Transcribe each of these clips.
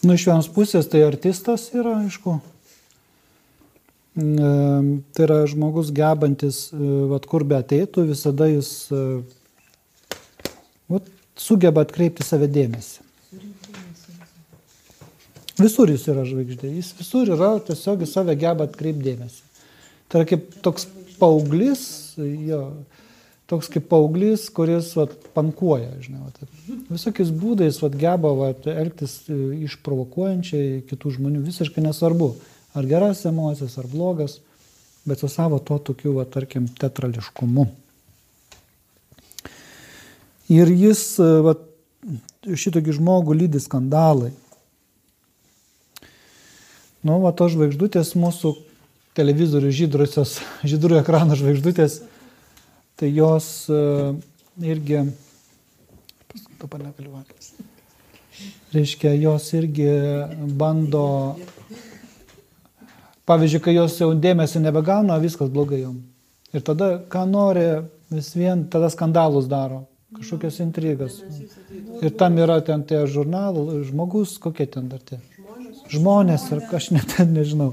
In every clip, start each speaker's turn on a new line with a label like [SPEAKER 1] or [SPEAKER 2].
[SPEAKER 1] Nu, iš vienos pusės tai artistas yra, aišku. E, tai yra žmogus gebantis, e, vat, kur be ateitų, visada jis e, vat, sugeba atkreipti save dėmesį. Visur jis yra žvaigždė, jis visur yra, tiesiog į save geba atkreipti dėmesį. Tai yra kaip toks paauglys, jo, toks kaip paauglys, kuris vat, pankuoja, žinai, vat, visokiais būdais vat, geba vat, elgtis e, išprovokuojančiai kitų žmonių, visiškai nesvarbu, ar geras emocijas, ar blogas, bet su savo to tokiu, vat, tarkim, teatrališkumu. Ir jis, e, vat, šitokį žmogų lydi skandalai. Nu, va, tos žvaigždutės mūsų televizorių žydrusios, žydrų ekranų žvaigždutės tai jos e, irgi, dabar negaliu vakis, reiškia, jos irgi bando, pavyzdžiui, kai jos jau dėmesio nebegauna, viskas blogai jom. Ir tada, ką nori, vis vien tada skandalus daro, kažkokias intrigas. Ir tam yra ten tie žurnalai, žmogus, kokie ten dar tie. Žmonės, ir aš net nežinau.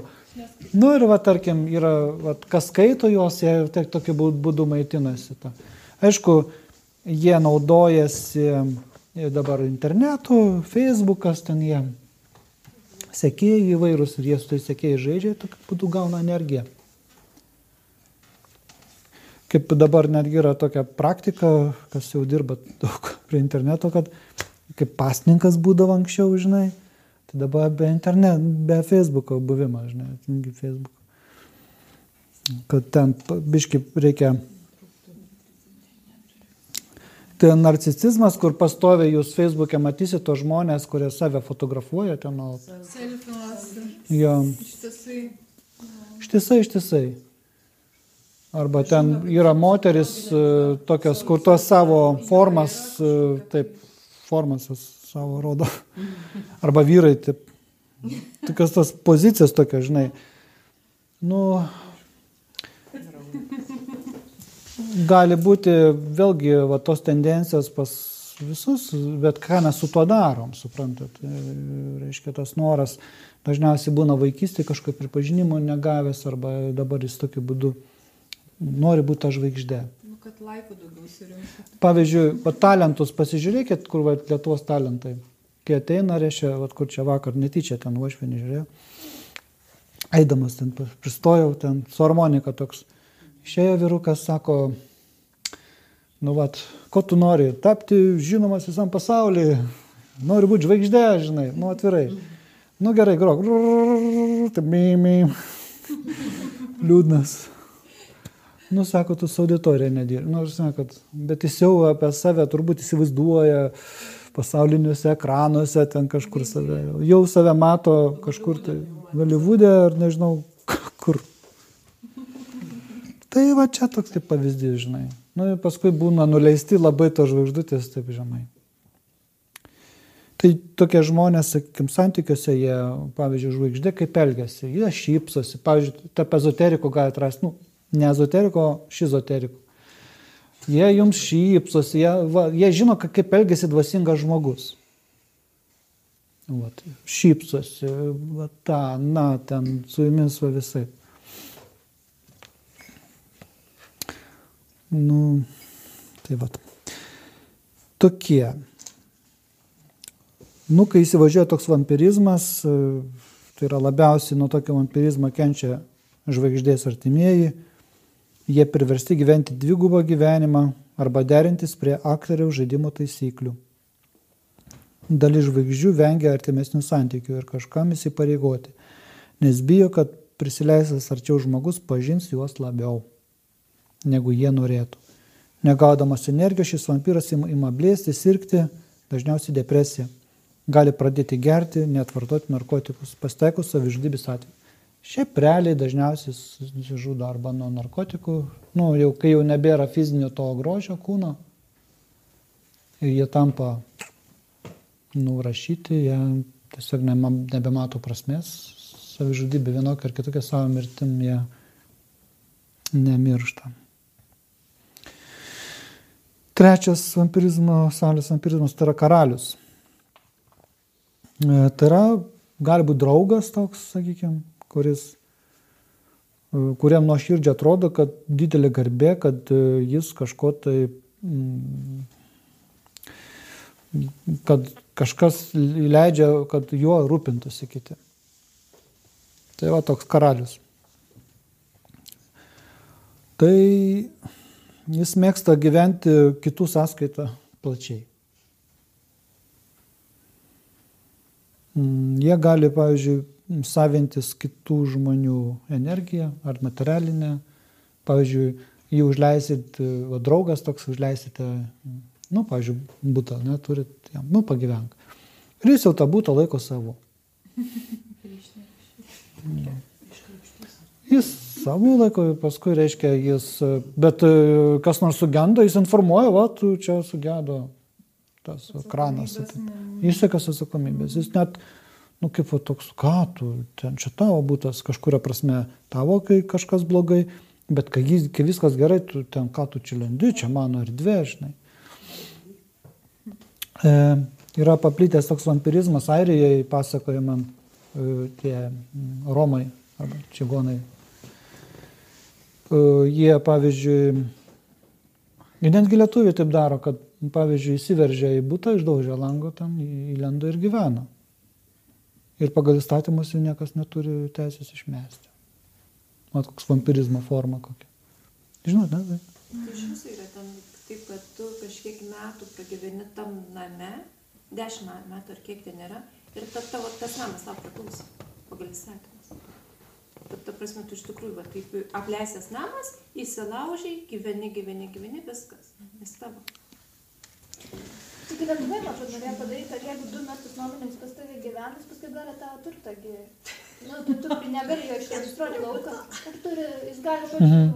[SPEAKER 1] Nu ir, va, tarkim, yra, va, kas skaito juos, jie tik tokiu būdu maitinasi. Ta. Aišku, jie naudojasi e, dabar internetu, Facebookas ten jie, sekėjai įvairūs ir jie su tai sekėjai žaidžia, tokiu būdu gauna energiją. Kaip dabar netgi yra tokia praktika, kas jau dirba daug prie interneto, kad kaip pasninkas būdavo anksčiau, žinai, Tai dabar be interneto, be Facebooko buvimo, žinai, atingi Facebook. Kad ten biški reikia. Tai narcisizmas, kur pastoviai jūs Facebook'e matysite tos žmonės, kurie save fotografuoja ten nuolat. Jo. Ištisai. Ištisai, ištisai. Arba ten yra moteris e, tokios, kur tos savo formas, e, taip, formas savo rodo. Arba vyrai, taip. Tokios tos pozicijos tokios, žinai. Nu, gali būti vėlgi va, tos tendencijos pas visus, bet ką mes su tuo darom, suprantat. Reiškia, tas noras dažniausiai būna vaikystėje kažkokio pripažinimo negavęs arba dabar jis tokiu būdu nori būti ta žvaigždė
[SPEAKER 2] kad laikų daugiau surinkti.
[SPEAKER 1] Pavyzdžiui, va, talentus pasižiūrėkit, kur va, Lietuvos talentai. Kai ateina, reiškia, va, kur čia vakar netyčia ten uošvinį žiūrėjau. Eidamas ten pristojau, ten su harmonika toks. Išėjo vyrukas, sako, nu vat, ko tu nori, tapti žinomas visam pasaulyje, nori būti žvaigždė, žinai, nu atvirai. Nu gerai, grok. Liūdnas. Nu, sako, tu su auditorija nedirbi. Nu, sakot, bet jis jau apie save turbūt įsivaizduoja pasauliniuose ekranuose, ten kažkur save. Jau save mato kažkur tai Hollywoodė ar nežinau kur. Tai va čia toks kaip pavyzdys, žinai. Nu, paskui būna nuleisti labai to žvaigždutės taip žemai. Tai tokie žmonės, sakykim, santykiuose, jie, pavyzdžiui, žvaigždė kaip elgesi, jie šypsosi, pavyzdžiui, tarp ezoterikų gali atrasti, nu, ne ezoteriko, šizoteriko. Jie jums šypsosi, jie, va, jie žino, kaip elgesi dvasingas žmogus. Vat, šypsosi, va, ta, na, ten su jumis va visai. Nu, tai va. Tokie. Nu, kai įsivažiuoja toks vampirizmas, tai yra labiausiai nuo tokio vampirizmo kenčia žvaigždės artimieji Jie priversti gyventi dvigubą gyvenimą arba derintis prie aktoriaus žaidimo taisyklių. Dalis žvaigždžių vengia artimesnių santykių ir kažkam įsipareigoti, nes bijo, kad prisileisęs arčiau žmogus pažins juos labiau, negu jie norėtų. Negaudamas energijos šis vampyras ima blėsti, sirgti, dažniausiai depresija. Gali pradėti gerti, net vartoti narkotikus, pasteikus savižudybės atveju. Šiaip realiai dažniausiai susižudo arba nuo narkotikų, nu, jau, kai jau nebėra fizinio to grožio kūno ir jie tampa nurašyti, jie tiesiog nebemato prasmės, savižudybė vienokia ar kitokia savo mirtim jie nemiršta. Trečias vampirizmo, saulės vampirizmas tai yra karalius. E, Tai yra, gali būti draugas toks, sakykime, kuris, e, kuriam nuo širdžio atrodo, kad didelė garbė, kad e, jis kažko tai, mm, kad kažkas leidžia, kad juo rūpintųsi kiti. Tai va toks karalius. Tai jis mėgsta gyventi kitų sąskaitą plačiai. Mm, Jie gali, pavyzdžiui, savintis kitų žmonių energiją ar materialinę. Pavyzdžiui, jį užleisit, va, draugas toks užleisite, nu, pavyzdžiui, būtą, neturit, jam, nu, pagyvenk. Ir jis jau tą būtą laiko savo. Jis savo laiko, paskui reiškia, jis, bet kas nors sugenda, jis informuoja, va, tu čia sugedo tas kranas. Išsekas atsakomybės. Jis net, nu kaip va, toks, ką tu, ten čia tavo būtas, kažkuria prasme tavo, kai kažkas blogai, bet kai, kai viskas gerai, tu ten ką tu čia lendi, čia mano erdvė, žinai. E, yra paplitęs toks vampirizmas Airijoje, pasakoja man e, tie mm, Romai arba čigonai. E, jie, pavyzdžiui, ir netgi lietuviai taip daro, kad, pavyzdžiui, įsiveržia į būtą, išdaužia langą, ten įlenda ir gyvena. Ir pagal įstatymus jų niekas neturi teisės išmesti. Mat, koks vampirizmo forma kokia. Žinot, ne? Tai.
[SPEAKER 3] Iš viso yra ten taip, kad tu kažkiek metų pragyveni tam name, dešimt metų ar kiek ten yra, ir ta, tavo, tas namas tau priklauso pagal įstatymus. Ta, ta prasme, tu iš tikrųjų, va, taip apleisęs namas, įsilaužiai, gyveni, gyveni, gyveni, viskas. Jis tavo.
[SPEAKER 4] Tik Lietuvoje, man atrodo, norėjo padaryti, kad jeigu du metus nuomininkas pas tavį gyvenus, paskui gali tą turtą, gi... nu, tu, tu negali jo išregistruoti lauką, ir turi, jis gali kažkur
[SPEAKER 1] Mhm.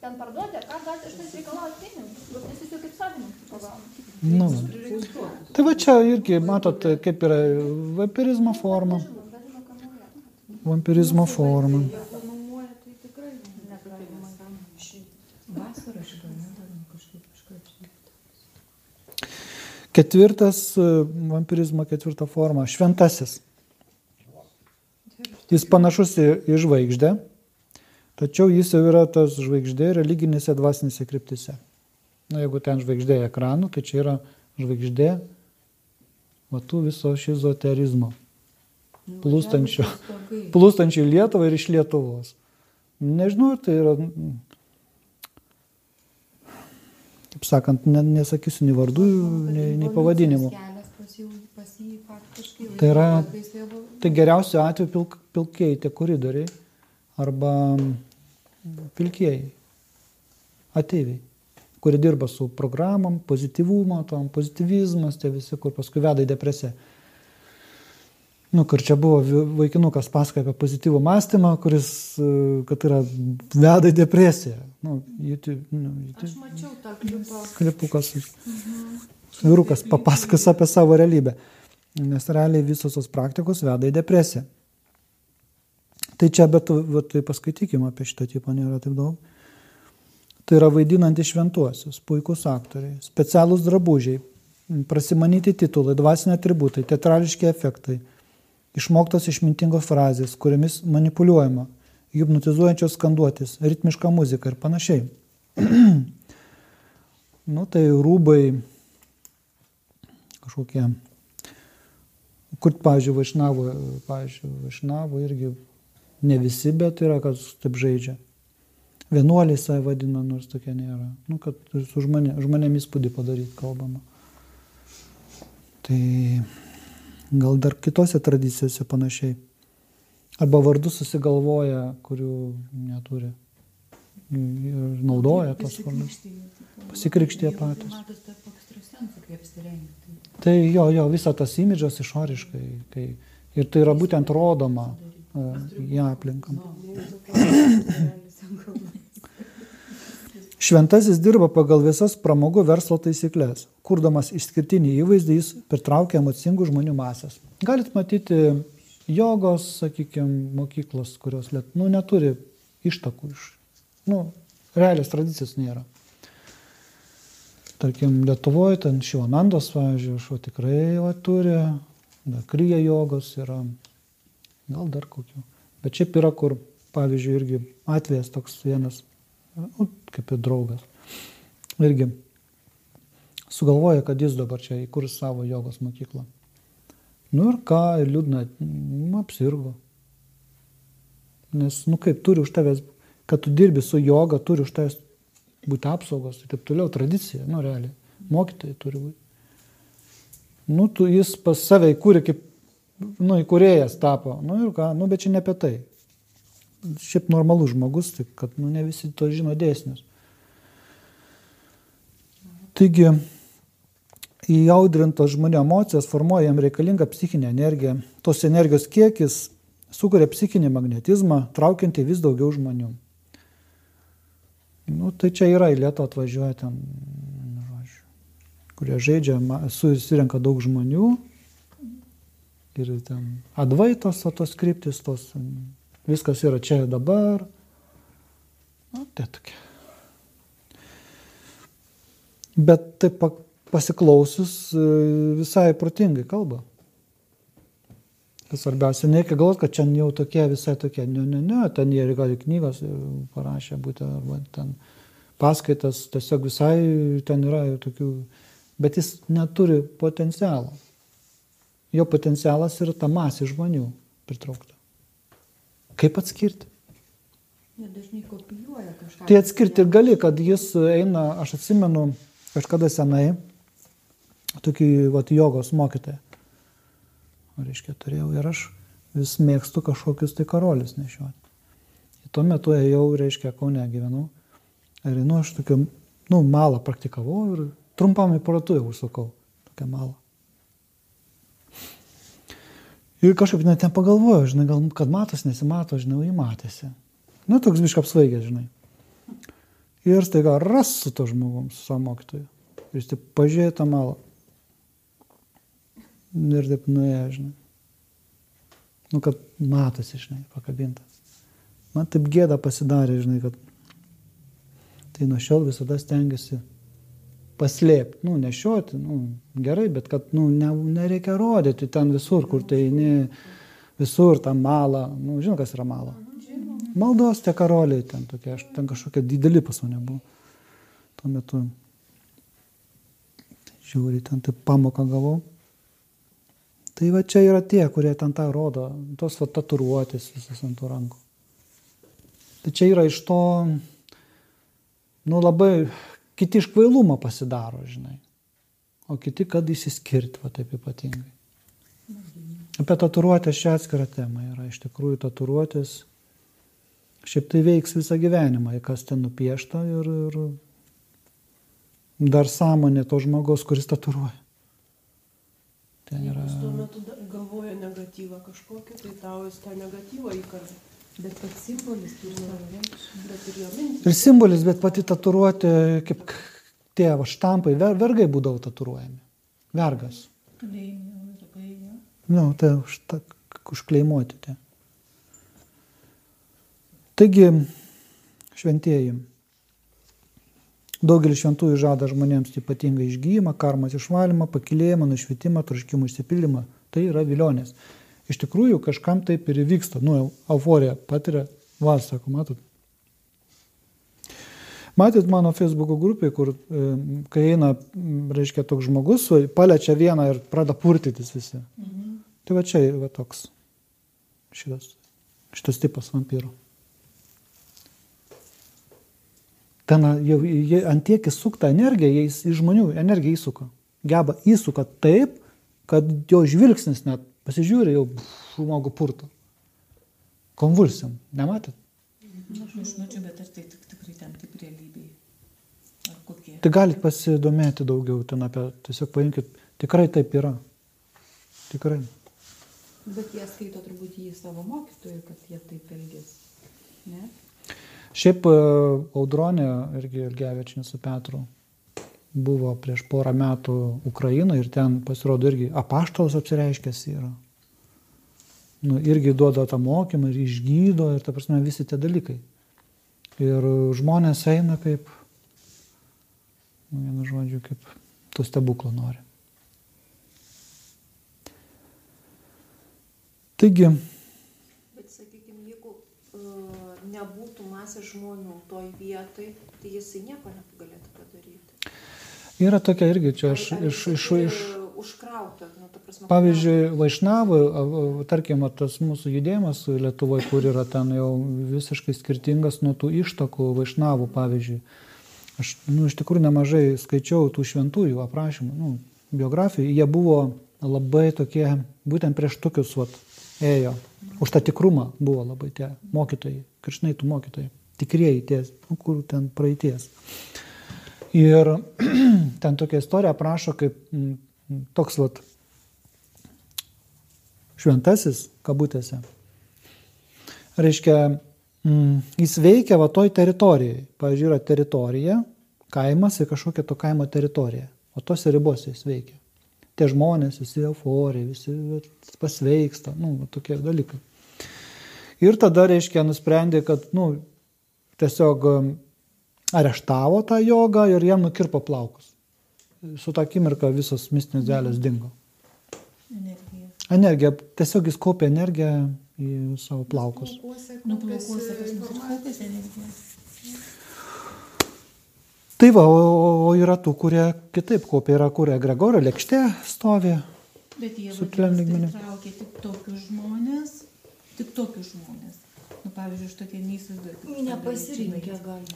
[SPEAKER 4] ten parduoti, ar ką gali iš tais reikalauti pinigus, nes jis jau kaip savininkas pagauna.
[SPEAKER 1] Nu, tai va čia irgi, matot, kaip yra vampirizmo forma. Vampirizmo forma.
[SPEAKER 2] Jeigu nuomoja, tai tikrai negalima tam išeiti. Vasarą aš gal nedarom kažkaip kažkaip.
[SPEAKER 1] Ketvirtas e, vampirizmo ketvirta forma - šventasis. Jis panašus į, į žvaigždę, tačiau jis jau yra tas žvaigždė religinėse dvasinėse kryptise. Na, jeigu ten žvaigždė ekranų, tai čia yra žvaigždė matų viso šizoterizmo. Plūstančio. Plūstančio į Lietuvą ir iš Lietuvos. Nežinau, tai yra, kaip sakant, ne, nesakysiu nei vardų, nei, nei pavadinimų. Tai yra-
[SPEAKER 2] tai
[SPEAKER 1] geriausiu atveju pilk, pilkieji tie koridoriai arba pilkieji ateiviai, kurie dirba su programom, pozityvumo, tom, pozityvizmas, tie visi, kur paskui veda į depresiją. Nu, kur čia buvo vaikinukas pasakoja apie pozityvų mąstymą, kuris, e, kad yra veda į depresiją. Nu, YouTube, nu,
[SPEAKER 3] Aš
[SPEAKER 1] YouTube,
[SPEAKER 3] mačiau tą klipą.
[SPEAKER 1] klipukas. Vyrukas papasakos apie savo realybę. Nes realiai visos tos praktikos veda į depresiją. Tai čia, bet va, tai paskaitykime apie šitą tipą, nėra taip daug. Tai yra vaidinantys šventuosius, puikūs aktoriai, specialūs drabužiai, prasimanyti titulai, dvasiniai atributai, teatrališki efektai, išmoktos išmintingos frazės, kuriamis manipuliuojama, hipnotizuojančios skanduotis, ritmiška muzika ir panašiai. nu, tai rūbai kažkokie, kur, pavyzdžiui, vaišnavo, pavyzdžiui, vaišnavo irgi ne visi, bet yra, kas taip žaidžia. Vienuoliai save vadina, nors tokia nėra. Nu, kad su žmonė, žmonėm įspūdį padaryti kalbama. Tai gal dar kitose tradicijose panašiai. Arba vardus susigalvoja, kurių neturi. Ir naudoja tos vardus. Pasikrikštė patys.
[SPEAKER 2] Tai
[SPEAKER 1] jo, jo, visą tas imidžas išoriškai. Kai, ir tai yra būtent rodoma e, į aplinką. Šventasis dirba pagal visas pramogų verslo taisyklės. Kurdamas išskirtinį įvaizdį, jis pritraukia emocingų žmonių masės. Galit matyti jogos, sakykime, mokyklos, kurios liet, nu, neturi ištakų iš. Nu, realios tradicijos nėra. Tarkim, Lietuvoje ten Šivanandos, pavyzdžiui, šio tikrai va, turi da, kryja jogos yra, gal dar kokių. Bet šiaip yra, kur, pavyzdžiui, irgi atvejas toks vienas, nu, kaip ir draugas, irgi sugalvoja, kad jis dabar čia įkurs savo jogos mokyklą. Nu ir ką, ir liūdna, nu, apsirgo. Nes, nu kaip, turi už tavęs, kad tu dirbi su joga, turi už tavęs būti apsaugos ir taip toliau, tradicija, nu realiai, mokytojai turi būti. Nu, tu jis pas save įkūrė kaip, nu, įkūrėjas tapo, nu ir ką, nu, bet čia ne apie tai. Šiaip normalus žmogus, tik kad, nu, ne visi to žino dėsnius. Taigi, įaudrintos žmonių emocijas formuoja jam reikalingą psichinę energiją. Tos energijos kiekis sukuria psichinį magnetizmą, traukiantį vis daugiau žmonių. Nu, tai čia yra į Lietuvą atvažiuoja ten, nu, žodžiu, kurie žaidžia, susirenka daug žmonių ir ten advaitos, o tos kryptis, tos, viskas yra čia ir dabar. Nu, tai tokia. Bet taip pasiklausus visai protingai kalba. Svarbiausia, nereikia galvoti, kad čia jau tokie visai tokie. Ne, ne, ne, ten jie gal knygos parašė būti, arba ten paskaitas, tiesiog visai ten yra tokių, bet jis neturi potencialo. Jo potencialas yra ta masė žmonių pritraukta. Kaip atskirti?
[SPEAKER 2] Nedažnai kopijuoja kažką.
[SPEAKER 1] Tai atskirti ir gali, kad jis eina, aš atsimenu, kažkada senai, tokį vat, jogos mokytoją reiškia, turėjau ir aš vis mėgstu kažkokius tai karolius nešioti. Tuo metu ėjau, reiškia, Kaune gyvenau. Ir, nu, aš tokią, nu, malą praktikavau ir trumpam į paratuvę užsukau. Tokią malą. Ir kažkaip net ten pagalvojau, žinai, gal, kad matos, nesimato, žinai, jį matėsi. Nu, toks biškai apsvaigęs, žinai. Ir staiga ras su to žmogum, su savo mokytoju. Ir jis taip pažiūrėjo tą malą. Ir taip nuėjo, žinai. Nu, kad matosi, žinai, pakabintas. Man taip gėda pasidarė, žinai, kad tai nuo šiol visada stengiasi paslėpti, nu, nešioti, nu, gerai, bet kad, nu, ne, nereikia rodyti ten visur, kur tai ne, visur tą malą, nu, žinau, kas yra mala. Maldos tie karoliai ten tokie, aš ten kažkokie dideli pas mane buvo. Tuo metu žiūri, ten taip pamoką gavau. Tai va čia yra tie, kurie ten tą rodo, tos va tatuiruotės visas ant tų rankų. Tai čia yra iš to, nu labai, kiti iš kvailumo pasidaro, žinai. O kiti, kad įsiskirti, va taip ypatingai. Apie tatuiruotės čia atskira tema yra. Iš tikrųjų, tatuiruotės šiaip tai veiks visą gyvenimą, kas ten nupiešta ir, ir dar sąmonė to žmogaus, kuris tatuiruoja.
[SPEAKER 5] Ten yra... Jis tuo metu galvoja negatyvą kažkokį, tai tau jis tą negatyvą įkalė.
[SPEAKER 2] Bet pats simbolis turi reikšmę.
[SPEAKER 5] Bet ir jo mintis.
[SPEAKER 1] Ir simbolis, bet pati tatuiruotė, kaip tie va, štampai, ver, vergai būdavo tatuiruojami. Vergas. Na, no, tai už, ta, užkleimuoti tie. Taigi, šventieji. Daugelis šventųjų žada žmonėms ypatingą išgyjimą, karmos išvalymą, pakilėjimą, nušvitimą, troškimų išsipildymą. Tai yra vilionės. Iš tikrųjų, kažkam taip ir įvyksta. Nu, euforija patiria, va, sako, matot. Matėt mano Facebook grupėje, kur e, kai eina, reiškia, toks žmogus, paliečia vieną ir pradeda purtytis visi. Mhm. Tai va čia yra toks šitas, šitas tipas vampyro. ten jau ant tiek įsukta energija, jis į žmonių energiją įsuka. Geba įsuka taip, kad jo žvilgsnis net pasižiūri jau žmogų purto. Konvulsiam, nematėt?
[SPEAKER 2] Aš mačiau, bet ar tai tik, tikrai ten taip realybėje? Ar kokie?
[SPEAKER 1] Tai galit pasidomėti daugiau ten apie, tiesiog paimkit, tikrai taip yra. Tikrai.
[SPEAKER 2] Bet jie skaito turbūt jį savo mokytojui, kad jie taip elgės. Ne?
[SPEAKER 1] Šiaip e, audronė irgi Ilgevičinė su Petru buvo prieš porą metų Ukrainoje ir ten pasirodo irgi apaštalas apsireiškęs yra. Nu, irgi duoda tą mokymą ir išgydo ir ta prasme visi tie dalykai. Ir žmonės eina kaip, nu, vienu žodžiu, kaip tų stebuklų nori. Taigi,
[SPEAKER 3] Bet sakykime, jeigu uh, nebūtų masės žmonių toj vietoj, tai jisai nieko negalėtų padaryti.
[SPEAKER 1] Yra tokia irgi čia
[SPEAKER 3] ar
[SPEAKER 1] iš, iš, iš
[SPEAKER 3] Užkrauta, nu, prasme.
[SPEAKER 1] Pavyzdžiui, Vaišnavų, tarkim, tas mūsų judėjimas Lietuvoje, kur yra ten jau visiškai skirtingas nuo tų ištakų Vaišnavų, pavyzdžiui. Aš, nu, iš tikrųjų nemažai skaičiau tų šventųjų aprašymų, nu, biografijų. Jie buvo labai tokie, būtent prieš tokius, vat, ėjo. Už tą tikrumą buvo labai tie mokytojai, krišnaitų mokytojai. Tikrieji tie, nu, kur ten praeities. Ir ten tokia istorija aprašo, kaip mm, toks vat šventasis, kabutėse. Reiškia, mm, jis veikia va toj teritorijai. Pavyzdžiui, yra teritorija, kaimas ir kažkokia to kaimo teritorija. O tose ribose jis veikia. Tie žmonės, visi euforija, visi pasveiksta, nu, va tokie dalykai. Ir tada, reiškia, nusprendė, kad, nu, tiesiog areštavo tą jogą ir jam nukirpo plaukus. Su tą akimirką visos mistinės dėlės dingo.
[SPEAKER 2] Energija.
[SPEAKER 1] Energija, tiesiog jis kaupia energiją į savo plaukus. Tai va, o, o yra tų, kurie kitaip kaupia, yra kurie Gregorio lėkštė stovi.
[SPEAKER 2] Bet jie
[SPEAKER 1] Subtiliam lygmeny.
[SPEAKER 2] vadinasi, traukia tik tokius žmonės, tik tokius žmonės. Nu, pavyzdžiui, aš tokia neįsivaizduoju. galėčiau
[SPEAKER 3] gali.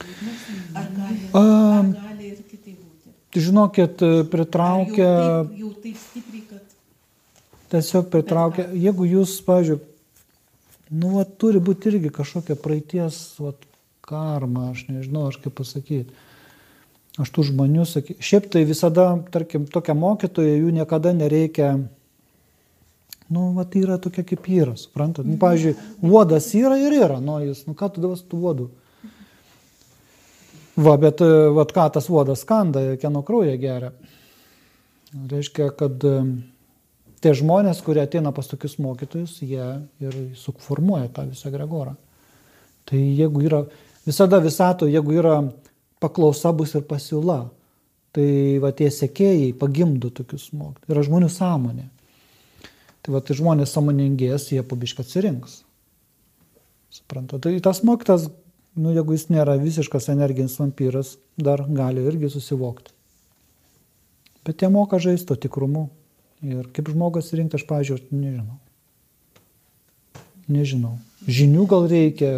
[SPEAKER 2] Ar gali, ar gali ir kitaip būti?
[SPEAKER 1] Žinokit,
[SPEAKER 2] Ar
[SPEAKER 1] pritraukia,
[SPEAKER 2] Jau taip, jau taip stipriai, kad
[SPEAKER 1] tiesiog pritraukia, jeigu jūs, pavyzdžiui, nu, va, turi būti irgi kažkokia praeities va, karma, aš nežinau, aš kaip pasakyti. Aš tų žmonių sakyčiau. Šiaip tai visada, tarkim, tokia mokytoja, jų niekada nereikia. Nu, va, tai yra tokia kaip yra, suprantat? Nu, pavyzdžiui, uodas yra ir yra, nu, jis, nu, ką tu davas tų uodų? Va, bet, e, va, ką tas uodas skanda, kieno kraują geria. Reiškia, kad e, tie žmonės, kurie ateina pas tokius mokytojus, jie ir suformuoja tą visą Gregorą. Tai jeigu yra, visada visato, jeigu yra paklausa bus ir pasiūla, tai va tie sekėjai pagimdo tokius mokytojus. Yra žmonių sąmonė. Tai va tai žmonės sąmoningės, jie pabiškai atsirinks. Suprantu. Tai tas mokytas, nu jeigu jis nėra visiškas energinis vampyras, dar gali irgi susivokti. Bet jie moka žaisti to tikrumu. Ir kaip žmogus rinkti, aš, pažiūrėjau, nežinau. Nežinau. Žinių gal reikia,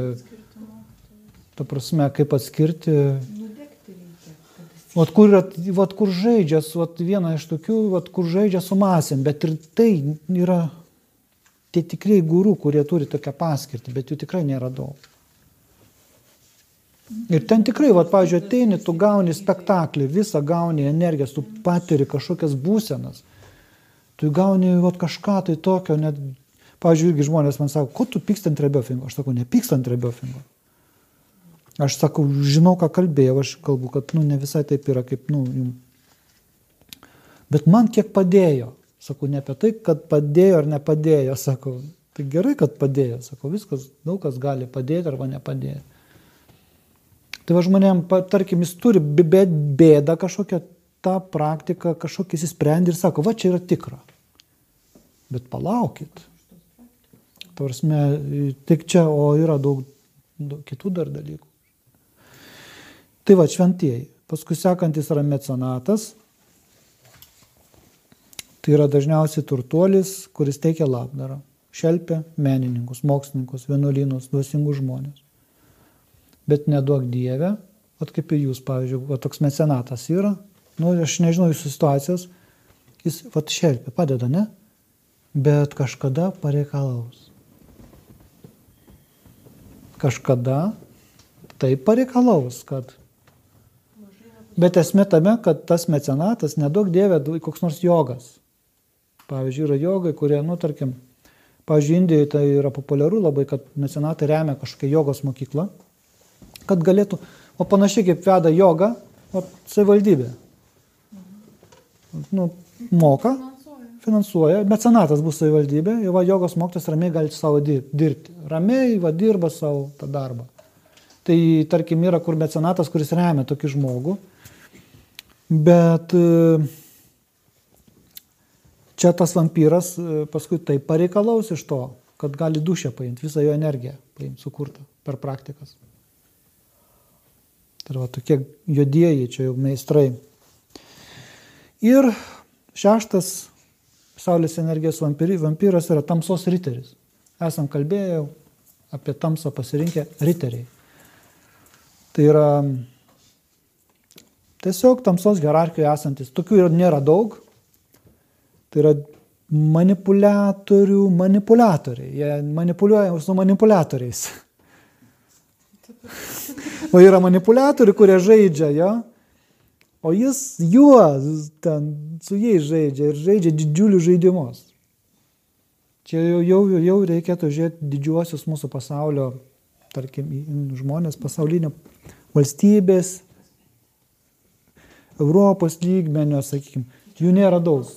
[SPEAKER 1] ta prasme, kaip atskirti.
[SPEAKER 2] nudegti reikia. Kad jis
[SPEAKER 1] Vat kur, vat kur žaidžia, vat viena iš tokių, vat kur žaidžia su masėm, bet ir tai yra tie tikrai gurų, kurie turi tokią paskirtį, bet jų tikrai nėra daug. Ir ten tikrai, vat, pavyzdžiui, ateini, tu gauni spektaklį, visą gauni energiją, tu patiri kažkokias būsenas. Tu gauni vat, kažką tai tokio, net, pavyzdžiui, irgi žmonės man sako, ko tu pyksti ant rebiofingo? Aš sakau, nepyksti ant rebiofingo. Aš sakau, žinau, ką kalbėjau, aš kalbu, kad nu, ne visai taip yra, kaip, nu, jum. Bet man kiek padėjo. Sakau, ne apie tai, kad padėjo ar nepadėjo, sakau, tai gerai, kad padėjo, sakau, viskas, daug kas gali padėti arba nepadėti. Tai va žmonėm, tarkim, jis turi bė- bė- bėdą kažkokią, tą praktiką, kažkokį įsisprendį ir sako, va čia yra tikra. Bet palaukit. Tavarsime, tik čia, o yra daug, daug kitų dar dalykų. Tai va, šventieji. Paskui sekantis yra mecenatas. Tai yra dažniausiai turtuolis, kuris teikia labdarą. Šelpia menininkus, mokslininkus, vienuolynus, duosingus žmonės. Bet neduok Dievę, at kaip ir jūs, pavyzdžiui, va, toks mecenatas yra, nu, aš nežinau jūsų situacijos, jis vat šelpia, padeda, ne? Bet kažkada pareikalaus. Kažkada tai pareikalaus, kad Bet esmė tame, kad tas mecenatas, nedaug dievė, koks nors jogas. Pavyzdžiui, yra jogai, kurie, nu, tarkim, pavyzdžiui, Indijoje tai yra populiaru labai, kad mecenatai remia kažkokią jogos mokyklą, kad galėtų, o panašiai kaip veda joga, savivaldybė. Nu, moka, finansuoja, mecenatas bus savivaldybė, va jogos mokytas ramiai gali savo dir- dirbti. Ramiai va dirba savo tą darbą. Tai tarkim yra kur mecenatas, kuris remia tokį žmogų, bet e, čia tas vampyras e, paskui tai pareikalaus iš to, kad gali dušę paimti, visą jo energiją paimti, sukurtą per praktikas. Tai va tokie juodieji čia jau meistrai. Ir šeštas Saulės energijos vampyri, vampyras yra tamsos riteris. Esam kalbėję apie tamsą pasirinkę riteriai. Tai yra tiesiog tamsos hierarchijoje esantis. Tokių ir nėra daug. Tai yra manipuliatorių manipuliatoriai. Jie manipuliuoja su manipuliatoriais. O yra manipuliatoriai, kurie žaidžia jo. O jis juo ten su jais žaidžia ir žaidžia didžiulius žaidimus. Čia jau, jau, jau reikėtų žiūrėti didžiuosius mūsų pasaulio, tarkim, žmonės pasaulinio valstybės, Europos lygmenio, sakykime, jų nėra daug.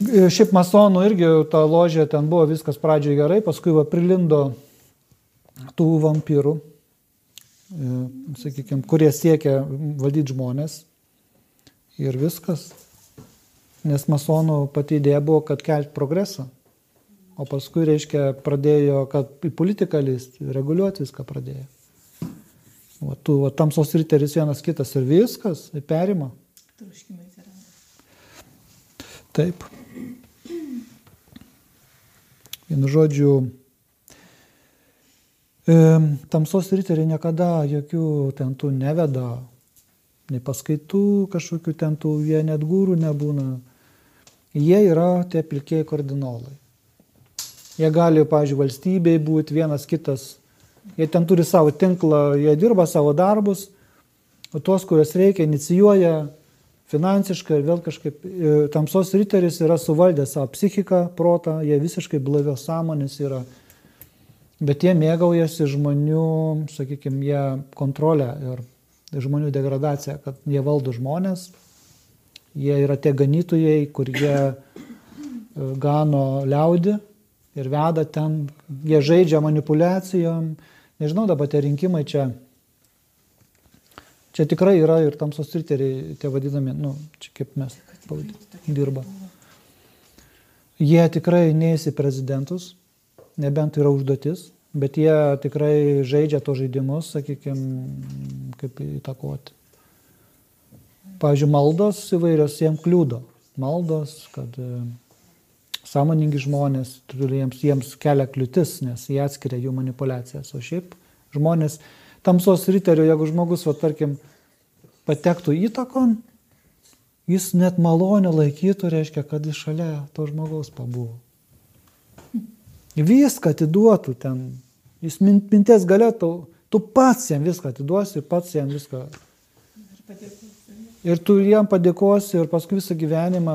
[SPEAKER 1] E, Šiaip masonų irgi ta ložė ten buvo viskas pradžioje gerai, paskui va prilindo tų vampyrų, sakykime, kurie siekia valdyti žmonės ir viskas. Nes masonų pati idėja buvo, kad kelt progresą. O paskui, reiškia, pradėjo, kad į politiką lysti, reguliuoti viską pradėjo. O tu, o tamsos riteris vienas kitas ir viskas, ir perima.
[SPEAKER 2] Truškimai atsiranda.
[SPEAKER 1] Taip. Vienu žodžiu, e, tamsos riteriai niekada jokių ten tų neveda, nei paskaitų kažkokių ten tų, jie net gūrų nebūna. Jie yra tie pilkieji kardinolai. Jie gali, pavyzdžiui, valstybei būti vienas kitas. Jie ten turi savo tinklą, jie dirba savo darbus, o tuos, kuriuos reikia, inicijuoja finansiškai ir vėl kažkaip. e, Tamsos riteris yra suvaldęs savo psichiką, protą, jie visiškai blaivios sąmonės yra. Bet jie mėgaujasi žmonių, sakykime, jie kontrolę ir žmonių degradaciją, kad jie valdo žmonės, jie yra tie ganytojai, kur jie e, gano liaudį ir veda ten, jie žaidžia manipulacijom. Nežinau, dabar tie rinkimai čia. Čia tikrai yra ir tamsos riteriai, tie vadinami, nu, čia kaip mes pavadiname, dirba. Jie tikrai neįs į prezidentus, nebent yra užduotis, bet jie tikrai žaidžia to žaidimus, sakykime, kaip įtakoti. Pavyzdžiui, maldos įvairios jiems kliūdo. Maldos, kad e, sąmoningi žmonės jiems, jiems kelia kliūtis, nes jie atskiria jų manipulacijas. O šiaip žmonės, tamsos riterio, jeigu žmogus, va, tarkim, patektų įtakon, jis net malonę laikytų, reiškia, kad jis šalia to žmogaus pabuvo. Viską atiduotų ten. Jis min- minties galėtų, tu pats jam viską atiduosi, pats jam viską
[SPEAKER 2] Ir padėkosiu.
[SPEAKER 1] Ir tu jam padėkosi ir paskui visą gyvenimą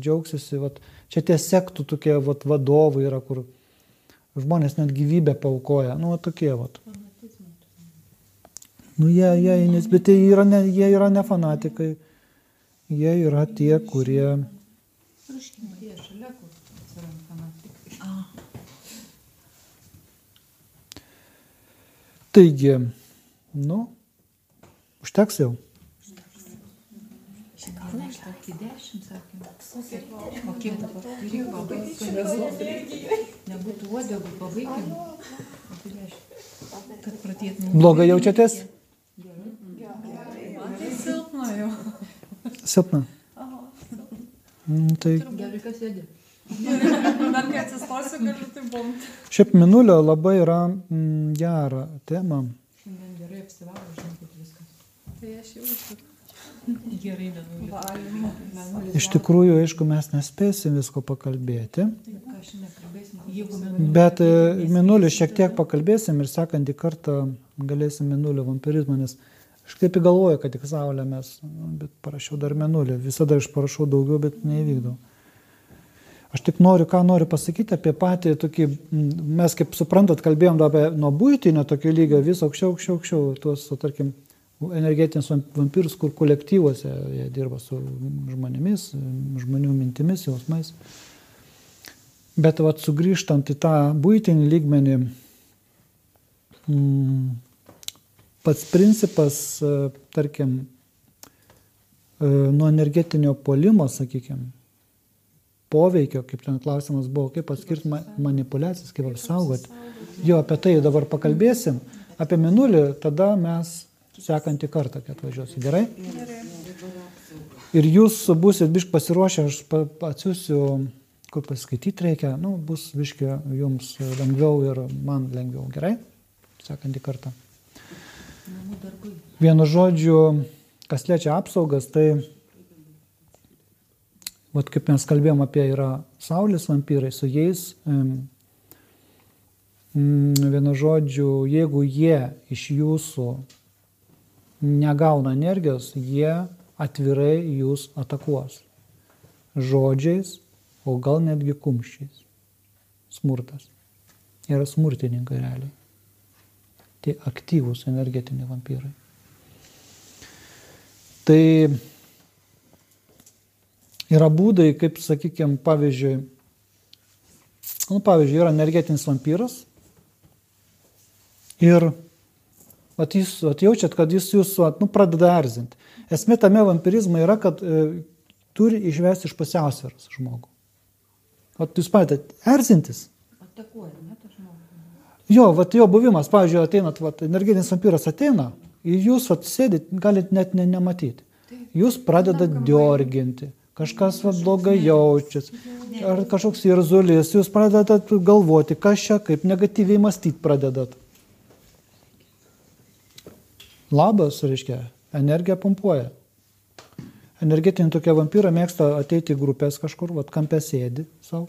[SPEAKER 1] džiaugsiesi. Vat, čia tie sektų tokie vat, vadovai yra, kur žmonės net gyvybę paukoja. Nu, va, tokie vat. Nu, jie, jie, nes, bet jie yra, ne, jie yra ne fanatikai. Jie yra tie, kurie... Taigi, nu, užteks jau.
[SPEAKER 2] Tokį dešimt, sakėm. O kiek dabar turi pabaigti? Nebūtų uodegų, pabaikim. O tai dešimt. Kad pradėtume.
[SPEAKER 1] Blogai jaučiatės?
[SPEAKER 2] Man tai silpna jau.
[SPEAKER 1] Silpna. Mm, tai
[SPEAKER 2] Gerai, kas sėdi.
[SPEAKER 6] Dar kai atsistosiu, galiu tai bumti.
[SPEAKER 1] šiaip minulio labai yra mm, gera tema.
[SPEAKER 2] Šiandien gerai apsivaro, žinau, kaip viskas.
[SPEAKER 6] Tai aš jaučiu.
[SPEAKER 2] Gerai. Menulis.
[SPEAKER 1] Iš tikrųjų, aišku, mes nespėsim visko pakalbėti.
[SPEAKER 2] Taip.
[SPEAKER 1] Bet e, minulį šiek tiek pakalbėsim ir sekantį kartą galėsim minulio vampirizmą, nes aš kaip galvoju, kad tik saulę mes, nu, bet parašiau dar minulį. Visada aš parašau daugiau, bet neįvykdau. Aš tik noriu, ką noriu pasakyti apie patį tokį, mes kaip suprantat, kalbėjom apie nuo būtinio tokio lygio vis aukščiau, aukščiau, aukščiau, tuos, tarkim, energetinius vam- vampyrus, kur kolektyvuose jie dirba su žmonėmis, žmonių mintimis, jausmais. Bet vat, sugrįžtant į tą būtinį lygmenį, mm, pats principas, e, tarkim, e, nuo energetinio polimo, sakykime, poveikio, kaip ten klausimas buvo, kaip atskirti ma manipulacijas, kaip apsaugoti. Jo, apie tai dabar pakalbėsim. Apie minulį tada mes sekantį kartą, kai atvažiuosiu. Gerai? Ir jūs busit bišk pasiruošę, aš pa- atsiųsiu, kur paskaityti reikia, nu, bus biški jums lengviau ir man lengviau. Gerai? Sekantį kartą. Vienu žodžiu, kas liečia apsaugas, tai, vat kaip mes kalbėjom apie yra saulės vampyrai, su jais, mm, vienu žodžiu, jeigu jie iš jūsų negauna energijos, jie atvirai jūs atakuos. Žodžiais, o gal netgi kumščiais. Smurtas. Yra smurtininkai realiai. Tie aktyvūs energetiniai vampyrai. Tai yra būdai, kaip, sakykime, pavyzdžiui, nu, pavyzdžiui, yra energetinis vampyras ir at jūs at jaučiat, kad jis jūs at, nu, pradeda erzinti. Esmė tame vampirizme yra, kad e, turi išvesti iš pusiausvėros žmogų. Vat jūs patėt, erzintis.
[SPEAKER 2] Atakuoja, ne, tas žmogus.
[SPEAKER 1] Jo, vat jo buvimas, pavyzdžiui, ateinat, vat, energetinis vampyras ateina ir jūs vat, sėdit, galit net ne, nematyti. Jūs pradedat diorginti, kažkas vat, blogai jaučias, ar kažkoks irzulys, jūs pradedat galvoti, kas čia, kaip negatyviai mąstyti pradedat. Labas, reiškia, energija pumpuoja. Energetinį tokia vampyra mėgsta ateiti į grupės kažkur, vat kampė sėdi savo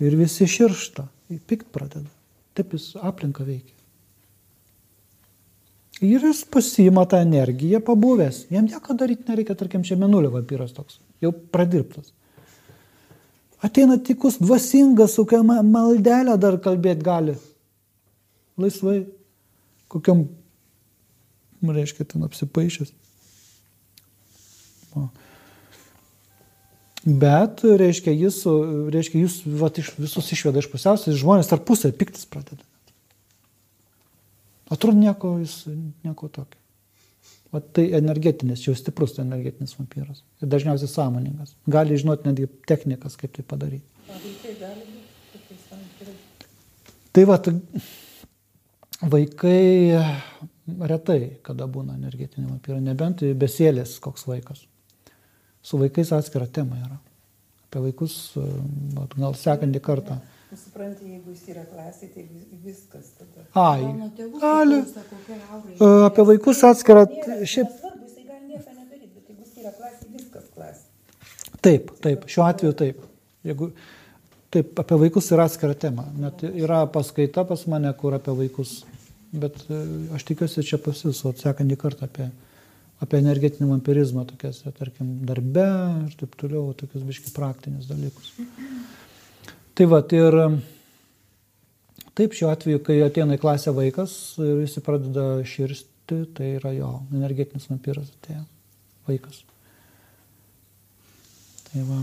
[SPEAKER 1] ir visi širšta, pikt pradeda. Taip jis aplinką veikia. Ir jis pasiima tą energiją pabuvęs. Jam nieko daryti nereikia, tarkim, čia menulio vampyras toks, jau pradirbtas. Ateina tikus dvasingas, su kokia ma- maldelė dar kalbėti gali. Laisvai. Kokiam, reiškia, ten apsipaišęs. O. Bet, reiškia, jis, reiškia, jūs vat, iš, visus išveda iš pusiausvės, žmonės tarpusai piktis pradeda. Atrodo nieko, jis nieko tokio. O tai energetinis, jau stiprus tai energetinis vampyras. Ir dažniausiai sąmoningas. Gali žinoti netgi technikas, kaip tai padaryti. Tai va, vaikai retai, kada būna energetiniai vampyrai, nebent besėlės koks vaikas. Su vaikais atskira tema yra. Apie vaikus e, vat, gal sekantį kartą.
[SPEAKER 7] Supranti, jeigu jis yra klasė, tai vis- viskas tada.
[SPEAKER 1] Ai,
[SPEAKER 2] tėvų
[SPEAKER 1] gali. E, Apie vaikus atskirą.
[SPEAKER 7] Nėra,
[SPEAKER 1] Šiaip. Taip, taip, šiuo atveju taip. Jeigu, taip, apie vaikus yra atskira tema. Net yra paskaita pas mane, kur apie vaikus. Bet e, aš tikiuosi čia pas jūs, sekantį kartą apie, apie energetinį vampirizmą, tokias, tarkim, darbe ir taip toliau, tokius biški praktinius dalykus. Tai va, ir taip šiuo atveju, kai ateina į klasę vaikas ir jis pradeda širsti, tai yra jo energetinis vampiras atėjo vaikas. Tai va.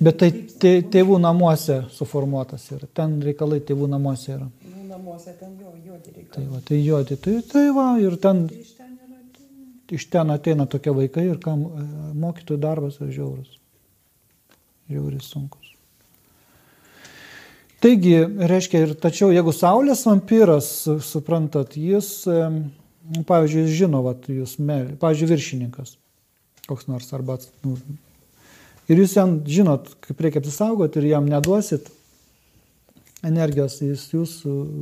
[SPEAKER 1] Bet tai tė, tėvų namuose suformuotas ir ten reikalai tėvų namuose yra.
[SPEAKER 7] Namuose ten jo, jo reikia.
[SPEAKER 1] Tai va, tai jo, tai, tai, tai va, ir ten iš ten ateina tokie vaikai ir kam e, mokytojų darbas yra žiaurus. Žiauris sunkus. Taigi, reiškia, ir tačiau jeigu Saulės vampyras, su- suprantat, jis, nu, pavyzdžiui, jis žino, vat, jūs, mėly, pavyzdžiui, viršininkas, koks nors arba, nu, ir jūs jam žinot, kaip reikia apsisaugoti ir jam neduosit energijos, jis jūs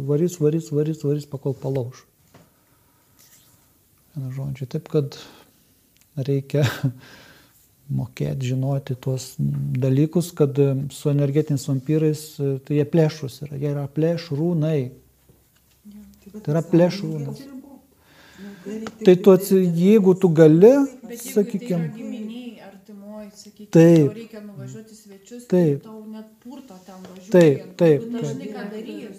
[SPEAKER 1] varys, varys, varys, varys, pakol palauž. Vienu žodžiu, taip kad reikia mokėti, žinoti tuos dalykus, kad su energetiniais vampyrais, tai jie plėšrus yra, jie yra plėšrūnai. Tai yra plėšrūnas. Tai tu, atsi- jeigu tu gali,
[SPEAKER 6] tai yra
[SPEAKER 1] sakykime,
[SPEAKER 6] artimoji, sakykime,
[SPEAKER 1] Taip.
[SPEAKER 6] tau reikia nuvažiuoti svečius,
[SPEAKER 1] Taip.
[SPEAKER 6] tai tau net purto ten važiuoti.
[SPEAKER 1] Taip, taip,
[SPEAKER 6] dažnai
[SPEAKER 2] Tai
[SPEAKER 6] ką darys.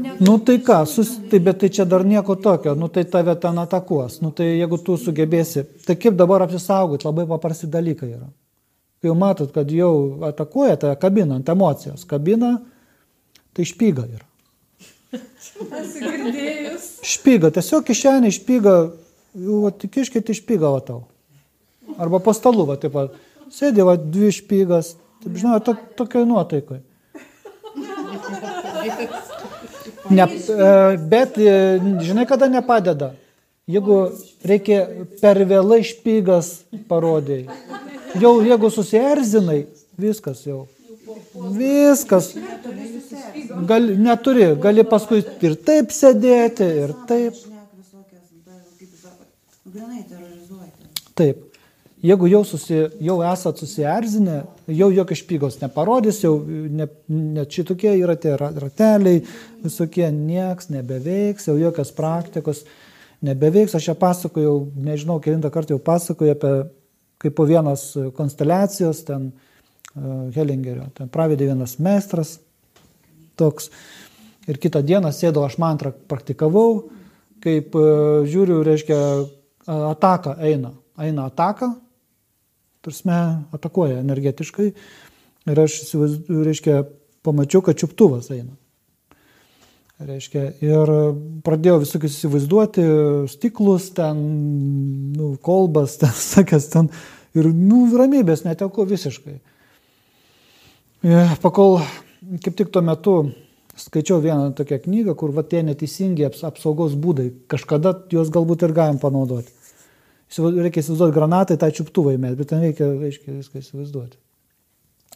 [SPEAKER 2] darys?
[SPEAKER 1] Nu tai ką, sus, tai, bet tai čia dar nieko tokio, nu tai tave ten atakuos, nu tai jeigu tu sugebėsi, tai kaip dabar apsisaugoti, labai paprasti dalykai yra. Kai jau matot, kad jau atakuoja tave kabina ant emocijos, kabina, tai špyga yra. Špyga, tiesiog kišenė špyga, jau vat, tik iškit špyga va tau. Arba po stalu, va taip pat, Sėdė, va, dvi špygas, taip, žinau, to, tokioj nuotaikoj. Ne, e, bet, e, žinai, kada nepadeda. Jeigu reikia per vėlai špygas parodėjai. Jau jeigu susierzinai, viskas jau. Viskas. Gali, neturi, gali paskui ir taip sėdėti, ir taip. Taip. Jeigu jau, susi, jau esat susierzinę, jau jokio špygos neparodys, jau ne, net šitokie yra tie ra- rateliai, visokie nieks nebeveiks, jau jokios praktikos nebeveiks. Aš čia pasakojau, nežinau, kilintą kartą jau pasakojau apie kaip po vienas konsteliacijos ten uh, Hellingerio. Ten pravedė vienas meistras toks. Ir kitą dieną sėdau, aš mantrą praktikavau, kaip uh, žiūriu, reiškia, a- ataka eina. Eina ataka, prasme, atakuoja energetiškai. Ir aš, reiškia, pamačiau, kad čiuptuvas eina. Reiškia, ir pradėjau visokius įsivaizduoti, stiklus ten, nu, kolbas, ten, sakęs ten, ir, nu, ramybės neteko visiškai. Ir pakol, kaip tik tuo metu, skaičiau vieną tokią knygą, kur va tie neteisingi aps- apsaugos būdai, kažkada juos galbūt ir galim panaudoti. Įsivaizduoju, Reikia įsivaizduoti granatai, tą čiuptuvą įmėti, bet ten reikia, reiškia, viską įsivaizduoti.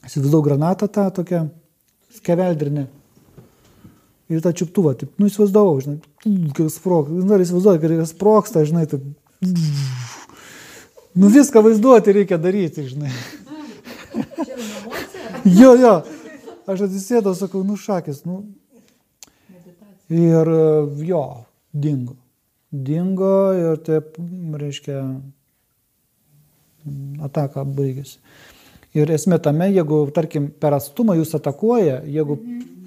[SPEAKER 1] Įsivaizduoju granatą tą tokią skeveldrinę. Ir tą čiuptuvą, taip, nu įsivaizdavau, žinai, kaip sproksta, dar įsivaizduoju, kad jis sproksta, žinai, taip. Nu viską vaizduoti reikia daryti, žinai. Jo, jo. Aš atsisėdau, sakau, nu šakis, nu. Ir jo, dingo. Dingo ir taip, reiškia, ataka baigėsi. Ir esmė tame, jeigu, tarkim, per atstumą jūs atakuoja, jeigu,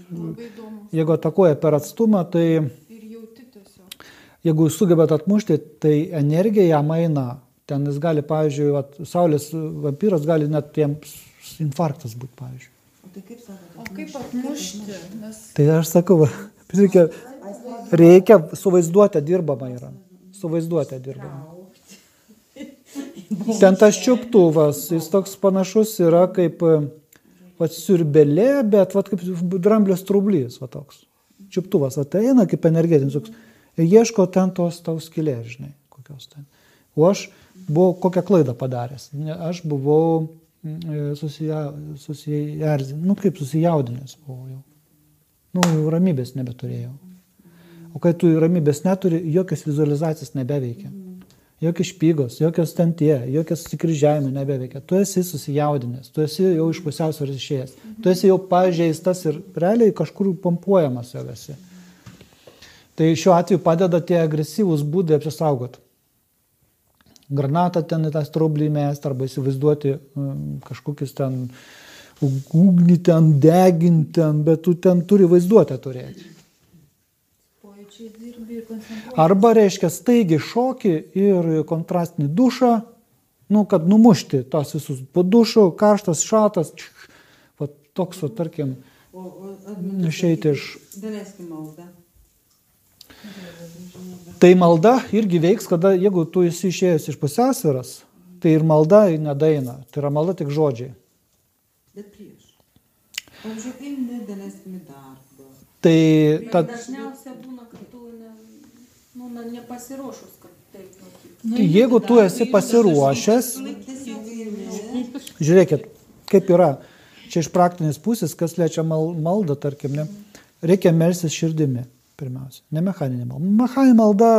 [SPEAKER 6] įdomu.
[SPEAKER 1] jeigu atakuoja per atstumą, tai
[SPEAKER 6] Ir jauti tiesiog.
[SPEAKER 1] jeigu jūs sugebat atmušti, tai energija jam eina. Ten jis gali, pavyzdžiui, vat, saulės vampyras gali net jiems infarktas būti, pavyzdžiui.
[SPEAKER 8] O tai kaip sakote?
[SPEAKER 6] O kaip atmušti? Nes
[SPEAKER 1] Tai aš sakau, va, reikia, reikia su vaizduotė dirbama yra. Su vaizduotė dirbama. Ten tas čiuptuvas, jis toks panašus yra kaip vat, siurbelė, bet vat, kaip dramblės trublys, va toks. Čiuptuvas ateina kaip energetinis toks. Ir ieško ten tos tau skilės, žinai, kokios ten. O aš buvau kokią klaidą padaręs. Aš buvau mm, susija- susierzinęs, nu kaip susijaudinęs buvau jau. Nu, jau ramybės nebeturėjau. O kai tu ramybės neturi, jokios vizualizacijos nebeveikia. Jokios špygos, jokios ten tie, jokios susikryžiavimai nebeveikia. Tu esi susijaudinęs, tu esi jau iš pusiausvėros išėjęs. Tu esi jau pažeistas ir realiai kažkur pompuojamas jau esi. Tai šiuo atveju padeda tie agresyvūs būdai apsisaugoti. Granatą ten į tą straublį mest arba įsivaizduoti um, kažkokius ten ug- ugnį ten deginti bet tu ten turi vaizduotę turėti.
[SPEAKER 2] Pojūčiai dirbi ir koncentruoji.
[SPEAKER 1] Arba reiškia staigi šokį ir kontrastinį dušą, nu, kad numušti tos visus po dušo, karštas, šaltas, va toks, va, tarkim, išeiti iš... Tai malda irgi veiks, kada jeigu tu esi išėjęs iš pusiausvėros, tai ir malda nedaina, tai yra malda tik žodžiai.
[SPEAKER 8] Bet prieš. Pavyzdžiui, kai nedaleiskim į darbą.
[SPEAKER 1] Tai ta,
[SPEAKER 9] Dažniausiai būna, kad tu ne, nu, na, nepasiruošus, kad taip nutiktų.
[SPEAKER 2] Nu,
[SPEAKER 1] jeigu tu esi pasiruošęs, Žiūrėkit, kaip yra. Čia iš praktinės pusės, kas liečia mal, maldą, tarkim, ne, reikia melsis širdimi, pirmiausia, ne mechaninė malda. Mechaninė malda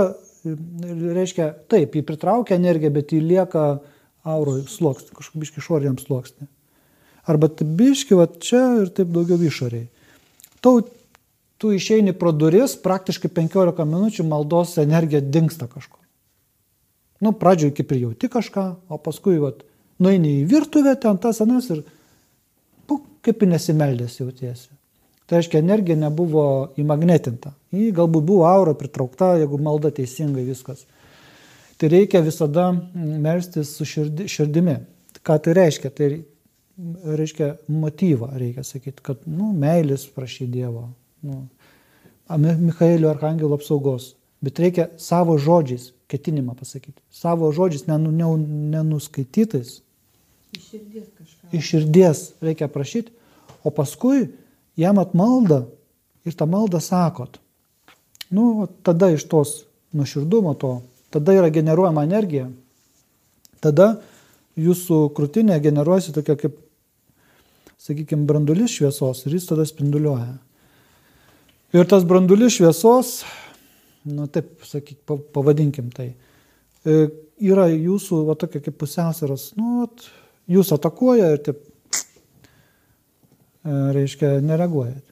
[SPEAKER 1] reiškia, taip, jį pritraukia energiją, bet jį lieka auroj sluoksnį, kažkokiu biški išoriniam sluoksnį. Arba biški, va čia ir taip daugiau išoriai. Tau, tu išeini pro duris, praktiškai 15 minučių maldos energija dinksta kažkur. Nu, pradžioje kaip ir jauti kažką, o paskui, vat, nueini į virtuvę, ten tas anas ir puk, kaip ir nesimeldęs jautiesi. Tai reiškia, energija nebuvo įmagnetinta. Ji galbūt buvo aura pritraukta, jeigu malda teisingai viskas. Tai reikia visada melstis su širdi, širdimi. Ką tai reiškia? Tai reiškia motyvą, reikia sakyti, kad, nu, meilis prašy Dievo. Nu, Michaelio Arkangelo apsaugos. Bet reikia savo žodžiais ketinimą pasakyti. Savo žodžiais nenu, nenu, nenuskaitytais,
[SPEAKER 2] Iš širdies kažką.
[SPEAKER 1] iš širdies reikia prašyti, o paskui jam atmalda ir tą maldą sakot. Nu, tada iš tos nuoširdumo to, tada yra generuojama energija, tada jūsų krūtinė generuojasi tokia kaip, sakykime, brandulis šviesos ir jis tada spinduliuoja. Ir tas brandulis šviesos, nu taip, sakyk, pa- pavadinkim tai, e, yra jūsų, va tokia kaip pusiausvėros, nu, vat, jūs atakuoja ir taip, e, reiškia, nereaguojat.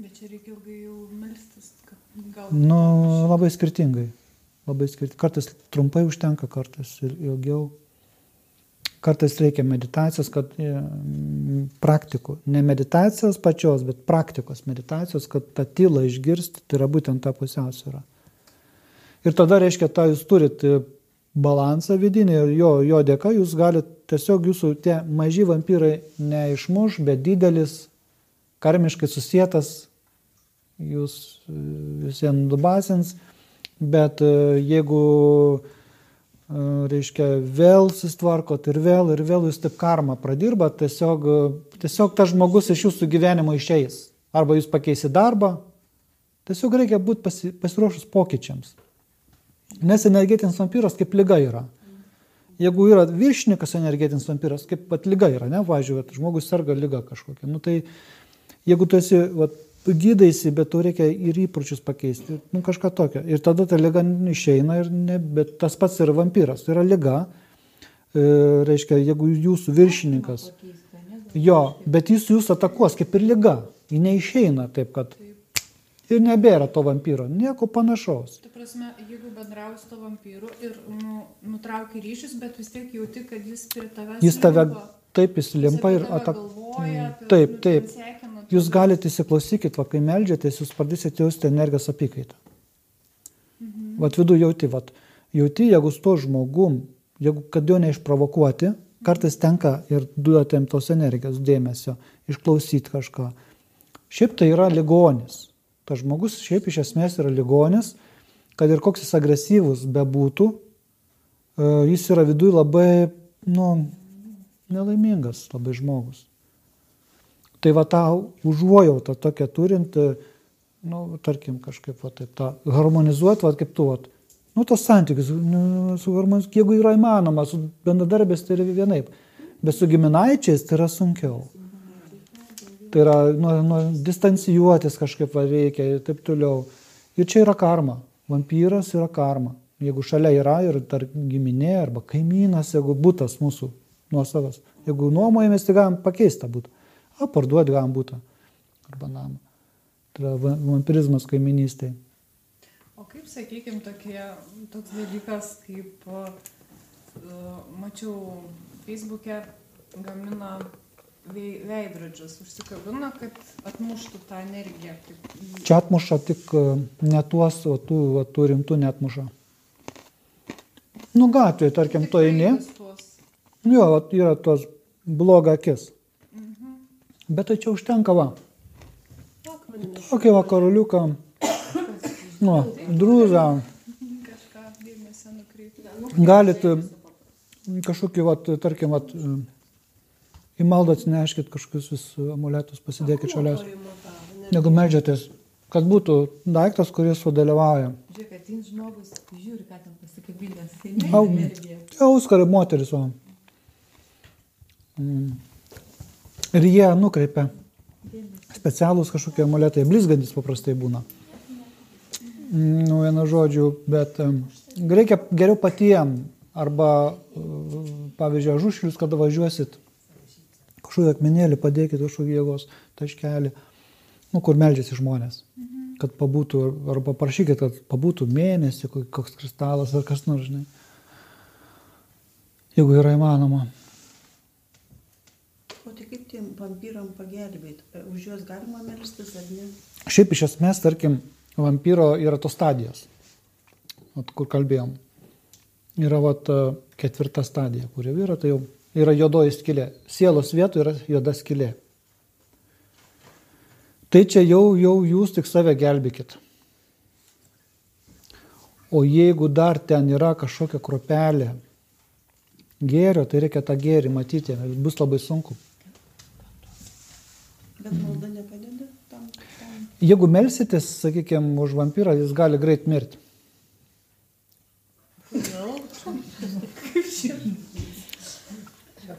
[SPEAKER 6] Bet čia reikia ilgai jau melstis, kad gal...
[SPEAKER 1] Nu, labai skirtingai. Labai skirtingai. Kartais trumpai užtenka, kartais ilgiau. Kartais reikia meditacijos, kad e, praktikų. Ne meditacijos pačios, bet praktikos meditacijos, kad tą tylą išgirsti, tai yra būtent ta pusiausvėra. Ir tada reiškia, tą jūs turite balansą vidinį ir jo, jo dėka jūs galite tiesiog jūsų tie maži vampyrai neišmuš, bet didelis, karmiškai susietas, jūs e, visiems dubasins, bet e, jeigu, e, reiškia, vėl susitvarkot ir vėl ir vėl jūs taip karmą pradirbat, tiesiog, tiesiog tas žmogus iš jūsų gyvenimo išeis. Arba jūs pakeisi darbą, tiesiog reikia būti pasi, pasiruošus pokyčiams. Nes energetinis vampyras kaip lyga yra. Jeigu yra viršininkas energetinis vampyras, kaip pat lyga yra, ne, važiuoju, žmogus serga lyga kažkokia. Nu, tai jeigu tu esi, vat, gydaisi, bet tu reikia ir įpročius pakeisti, nu, kažką tokio. Ir tada ta lyga išeina, ir ne, bet tas pats yra vampyras, tai yra lyga. E, reiškia, jeigu jūsų viršininkas, jo, bet jis jūs atakuos kaip ir lyga, ji neišeina taip, kad ir nebėra to vampyro, nieko panašaus.
[SPEAKER 6] Tu prasme, jeigu bendrauji su to vampyru ir nu, nutrauki ryšius, bet vis tiek jauti, kad jis prie tavęs
[SPEAKER 1] Jis tave
[SPEAKER 6] limpa.
[SPEAKER 1] taip įsilimpa
[SPEAKER 6] Jis
[SPEAKER 1] ir
[SPEAKER 6] apie tave
[SPEAKER 1] atakuoja. Taip,
[SPEAKER 6] ten
[SPEAKER 1] taip. Jūs galite įsiklausykit, va, kai melžiatės, jūs pradėsite jausti energijos apykaitą.
[SPEAKER 6] Mhm.
[SPEAKER 1] Vat vidų jauti, vat, jauti, jeigu su to žmogum, jeigu kad jo neišprovokuoti, kartais tenka ir duoti jam tos energijos, dėmesio, išklausyti kažką. Šiaip tai yra ligonis. Tas žmogus šiaip iš esmės yra ligonis, kad ir koks jis agresyvus bebūtų, e, jis yra viduje labai, nu, nelaimingas labai žmogus. Tai va tą užuojautą tokią turint, e, nu, tarkim, kažkaip va taip tą harmonizuoti, va kaip tu, va, nu, tos santykius, nu, su harmonizuoti, jeigu yra įmanoma, su bendradarbės tai yra vienaip, bet su giminaičiais tai yra sunkiau. Tai yra nuo, nuo distancijuotis kažkaip va reikia ir taip toliau. Ir čia yra karma. Vampyras yra karma. Jeigu šalia yra ir dar giminė arba kaimynas, jeigu būtas mūsų nuosavas. Jeigu nuomojamės, tai galim pakeisti tą būtą. A, parduoti galim būtą. Arba namą. Tai yra va- vampirizmas kaiminystėje.
[SPEAKER 6] O kaip, sakykime, tokie, toks dalykas, kaip uh, mačiau Facebook'e gamina vei- veidrodžius, užsikabina, kad atmuštų tą energiją. Kaip...
[SPEAKER 1] Čia atmuša tik e, ne tuos, o tų, o tų rimtų netmuša. Nu, gatvėje, tarkim, tu eini. Jo, yra tos bloga akis. Bet tai čia užtenka va. Tokį va karoliuką. Nu, drūzą. Galit e, kažkokį, va, tarkim, va, į maldą atsineškit kažkokius vis amuletus, pasidėkit šalia. Jeigu medžiatės, kad būtų daiktas, kuris sudalyvauja.
[SPEAKER 2] Žiūrėk, jis žmogus žiūri, ką ten pasikabinęs. Tai
[SPEAKER 1] Au,
[SPEAKER 2] ne energija.
[SPEAKER 1] Auskar moteris, o. Mm. Ir jie nukreipia specialūs kažkokie amuletai, blizgantis paprastai būna. Nu, vienu žodžiu, bet reikia geriau patiem, arba, pavyzdžiui, žušlius, kada važiuosit, kažkokį akmenėlį padėkit, kažkokį jėgos taškelį, nu, kur melžiasi žmonės, kad pabūtų, arba prašykit, kad pabūtų mėnesį, ko- koks kristalas ar kas nors, žinai, jeigu yra įmanoma.
[SPEAKER 10] O tai kaip tiem vampyram pagelbėti? Už juos galima melstis ar ne?
[SPEAKER 1] Šiaip iš esmės, tarkim, vampyro yra tos stadijos, vat, kur kalbėjom. Yra vat, e, ketvirta stadija, kur jau yra, tai jau yra juodoji skilė. Sielos vietų yra juoda skilė. Tai čia jau, jau jūs tik save gelbėkit. O jeigu dar ten yra kažkokia kropelė, gėrio, tai reikia tą gėrį matyti, bus labai sunku.
[SPEAKER 10] Bet malda nepadeda tam. tam.
[SPEAKER 1] Jeigu melsitės, sakykime, už vampyrą, jis gali greit mirti.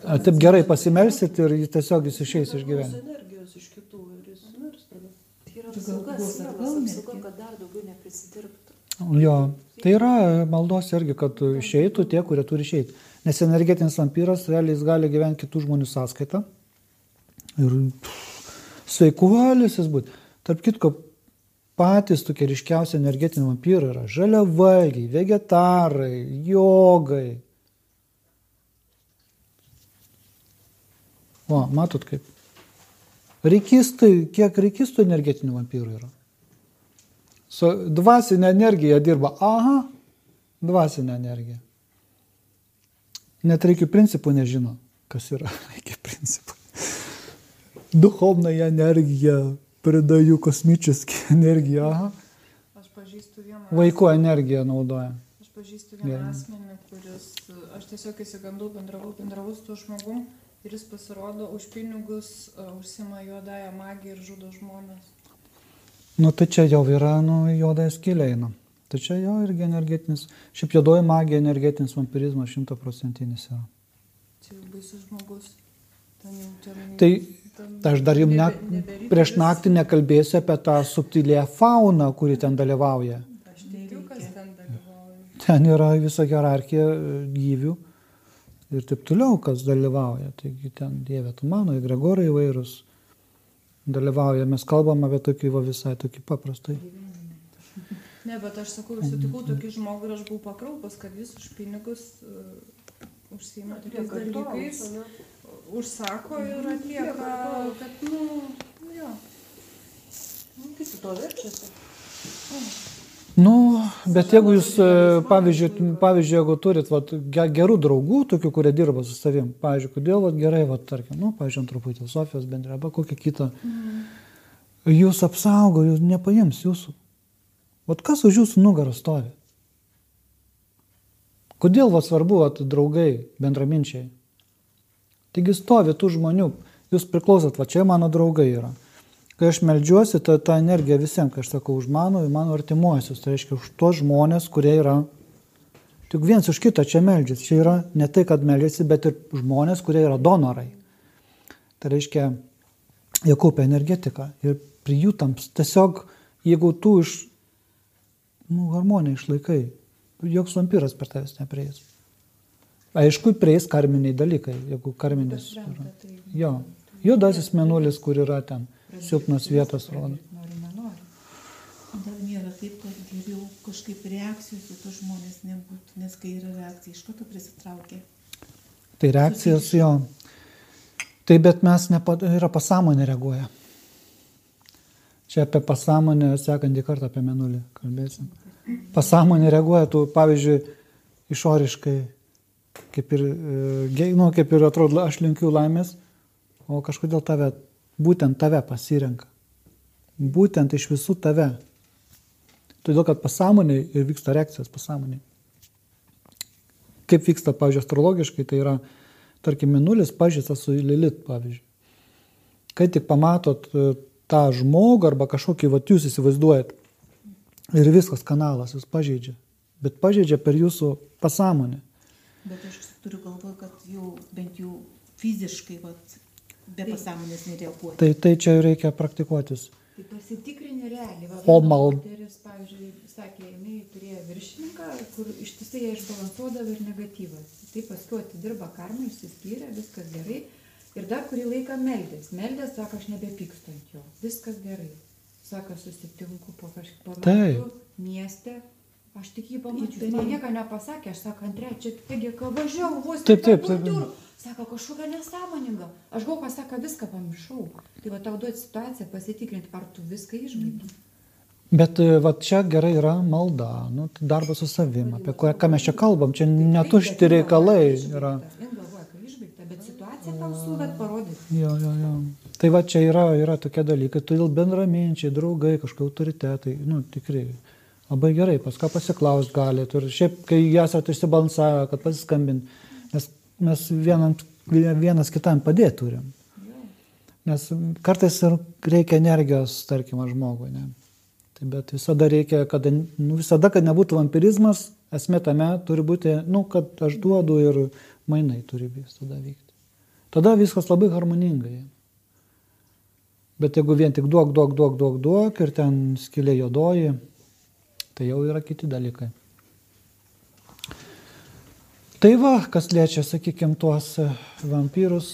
[SPEAKER 1] A, Taip gerai pasimelsit ir jis tiesiog jis išeis iš gyvenimo.
[SPEAKER 5] energijos iš kitų ir jis mirs tada.
[SPEAKER 3] Tai yra apsauga, apsauga, kad dar daugiau neprisidirbtų.
[SPEAKER 1] Jo, tai yra maldos irgi, kad išeitų tie, kurie turi išeiti. Nes energetinis vampyras realiai jis gali gyventi kitų žmonių sąskaitą. Ir sveikuolis jis būtų. Tarp kitko, patys tokie ryškiausi energetiniai vampyrai yra žaliavalgiai, vegetarai, jogai. O, matot kaip. Reikistai, kiek reikistų energetinių vampyrų yra? Su dvasinė energija dirba. Aha, dvasinė energija. Net reikių principų nežino, kas yra reikių principai. Духовная энергия, передаю космическую энергию. Aha.
[SPEAKER 6] Aš pažįstu vieną.
[SPEAKER 1] Vaikų energiją naudoja.
[SPEAKER 6] Aš pažįstu vieną
[SPEAKER 1] Gerai.
[SPEAKER 6] asmenį, kuris, aš tiesiog įsigandau, bendravau, bendravau su tuo žmogum ir jis pasirodo už pinigus, uh, užsima juodąją magiją ir žudo žmonės.
[SPEAKER 1] Nu tai čia jau yra, nu, juoda skylė eina. Tai čia jau irgi energetinis. Šiaip juodoji magija, energetinis vampirizmas šimtaprocentinis yra.
[SPEAKER 6] Čia jau baisus žmogus. Ten jau ten,
[SPEAKER 1] Tai
[SPEAKER 6] ten
[SPEAKER 1] aš dar jums ne, prieš naktį nekalbėsiu apie tą subtilę fauną, kuri ten dalyvauja.
[SPEAKER 6] Aš tikiu, kas ten dalyvauja.
[SPEAKER 1] Ten yra visa hierarchija e, gyvių ir taip toliau, kas dalyvauja. Taigi ten Dieve, tu mano, Gregorai įvairūs dalyvauja. Mes kalbam apie tokį va visai tokį paprastai.
[SPEAKER 6] Ne, bet aš sakau, sutikau tokį žmogų ir aš buvau pakraupus, kad jis už pinigus uh, užsima tokiais dalykais, užsako ir atlieka, kad, nu, jo.
[SPEAKER 5] Nu, tai su to verčiasi.
[SPEAKER 1] Nu, bet jeigu jūs, e, pavyzdžiui, pavyzdžiui jeigu turit vat, ge- gerų draugų, tokių, kurie dirba su savim, pavyzdžiui, kodėl vat, gerai, vat, tarkim, nu, pavyzdžiui, antruputį Sofijos bendrė arba kokią kitą, jūs apsaugo, jūs nepaims jūsų. Vat kas už jūsų nugaros stovi? Kodėl vat svarbu vat, draugai, bendraminčiai? Taigi stovi tų žmonių, jūs priklausot, va čia mano draugai yra. Kai aš melžiuosi, ta, ta energija visiems, kai aš sakau, už mano mano artimuosius, tai reiškia už tuos žmonės, kurie yra. Tik viens už kitą čia melžiasi. Čia yra ne tai, kad melžiasi, bet ir žmonės, kurie yra donorai. Tai reiškia, jie kaupia energetiką ir prie jų tams tiesiog, jeigu tu iš nu, harmoniją išlaikai, joks vampyras per tavęs neprieis. Aišku, prieis karminiai dalykai, jeigu karminis yra. Jo, juodasis menulis, kur yra ten, silpnos vietos rodo.
[SPEAKER 2] Gal nėra taip, kad geriau kažkaip reakcijos į tos žmonės nebūtų, nes kai yra reakcija, iš karto prisitraukia.
[SPEAKER 1] Tai reakcijas jo. Tai bet mes nepa, yra pasąmonė reaguoja. Čia apie pasąmonę sekantį kartą apie menulį kalbėsim. Pasąmonė reaguoja, tu pavyzdžiui, išoriškai, kaip ir, e, nu, kaip ir atrodo, aš linkiu laimės, o kažkodėl tave, būtent tave pasirenka. Būtent iš visų tave. Todėl, kad pasąmonė ir vyksta reakcijos pasąmonė. Kaip vyksta, pavyzdžiui, astrologiškai, tai yra, tarkim, minulis pažįstas su Lilit, pavyzdžiui. Kai tik pamatot e, tą žmogų arba kažkokį, va, jūs įsivaizduojat, ir viskas kanalas jūs pažeidžia. Bet pažeidžia per jūsų pasąmonę.
[SPEAKER 2] Bet aš turiu galvoje, kad jau bent jau fiziškai, vat, be pasąmonės nereaguoja.
[SPEAKER 1] Tai, tai čia reikia praktikuotis.
[SPEAKER 2] Tai pasitikrini realiai. Va,
[SPEAKER 1] O
[SPEAKER 2] viena
[SPEAKER 1] mal-
[SPEAKER 2] Moteris, pavyzdžiui, sakė, jinai turėjo viršininką, kur ištisai ją išbalansuodavo ir negatyvas. Tai paskui atidirba karmą, išsiskyrė, viskas gerai. Ir dar kurį laiką meldės. Meldės, sako, aš nebepykstu ant jo. Viskas gerai. Sako, susitinku po kažkiek pamatų mieste. Aš tik jį pamačiau.
[SPEAKER 10] Tai
[SPEAKER 2] Jis man
[SPEAKER 10] ne-
[SPEAKER 2] nieko nepasakė, aš sako, ant trečią, taigi, ką važiavau, vos
[SPEAKER 1] Taip, taip, taip.
[SPEAKER 2] durų. Sako, kažkokia nesąmoninga. Aš galvoju, kad sako, viską pamiršau. Tai va tau duoti situaciją, pasitikrinti, ar tu viską išbaigi.
[SPEAKER 1] Bet e, va čia gerai yra malda, nu, tai darbas su savim, apie kurią, ką mes čia kalbam, čia netušti reikalai yra. Jo, jo, jo. Tai va čia yra, yra tokie dalykai, todėl bendraminčiai, draugai, kažkokie autoritetai, nu tikrai labai gerai, pas ką pasiklaust galite ir šiaip, kai esate išsibalansavę, kad pasiskambint, nes mes vienam, vienas kitam padėti turim. Nes kartais ir reikia energijos, tarkim, žmogui. Ne? Tai bet visada reikia, kad, nu, visada, kad nebūtų vampirizmas, esmė tame turi būti, nu, kad aš duodu ir mainai turi visada vykti. Tada viskas labai harmoningai. Bet jeigu vien tik duok, duok, duok, duok, duok ir ten skilė jodoji, tai jau yra kiti dalykai. Tai va, kas liečia, sakykime, tuos vampyrus,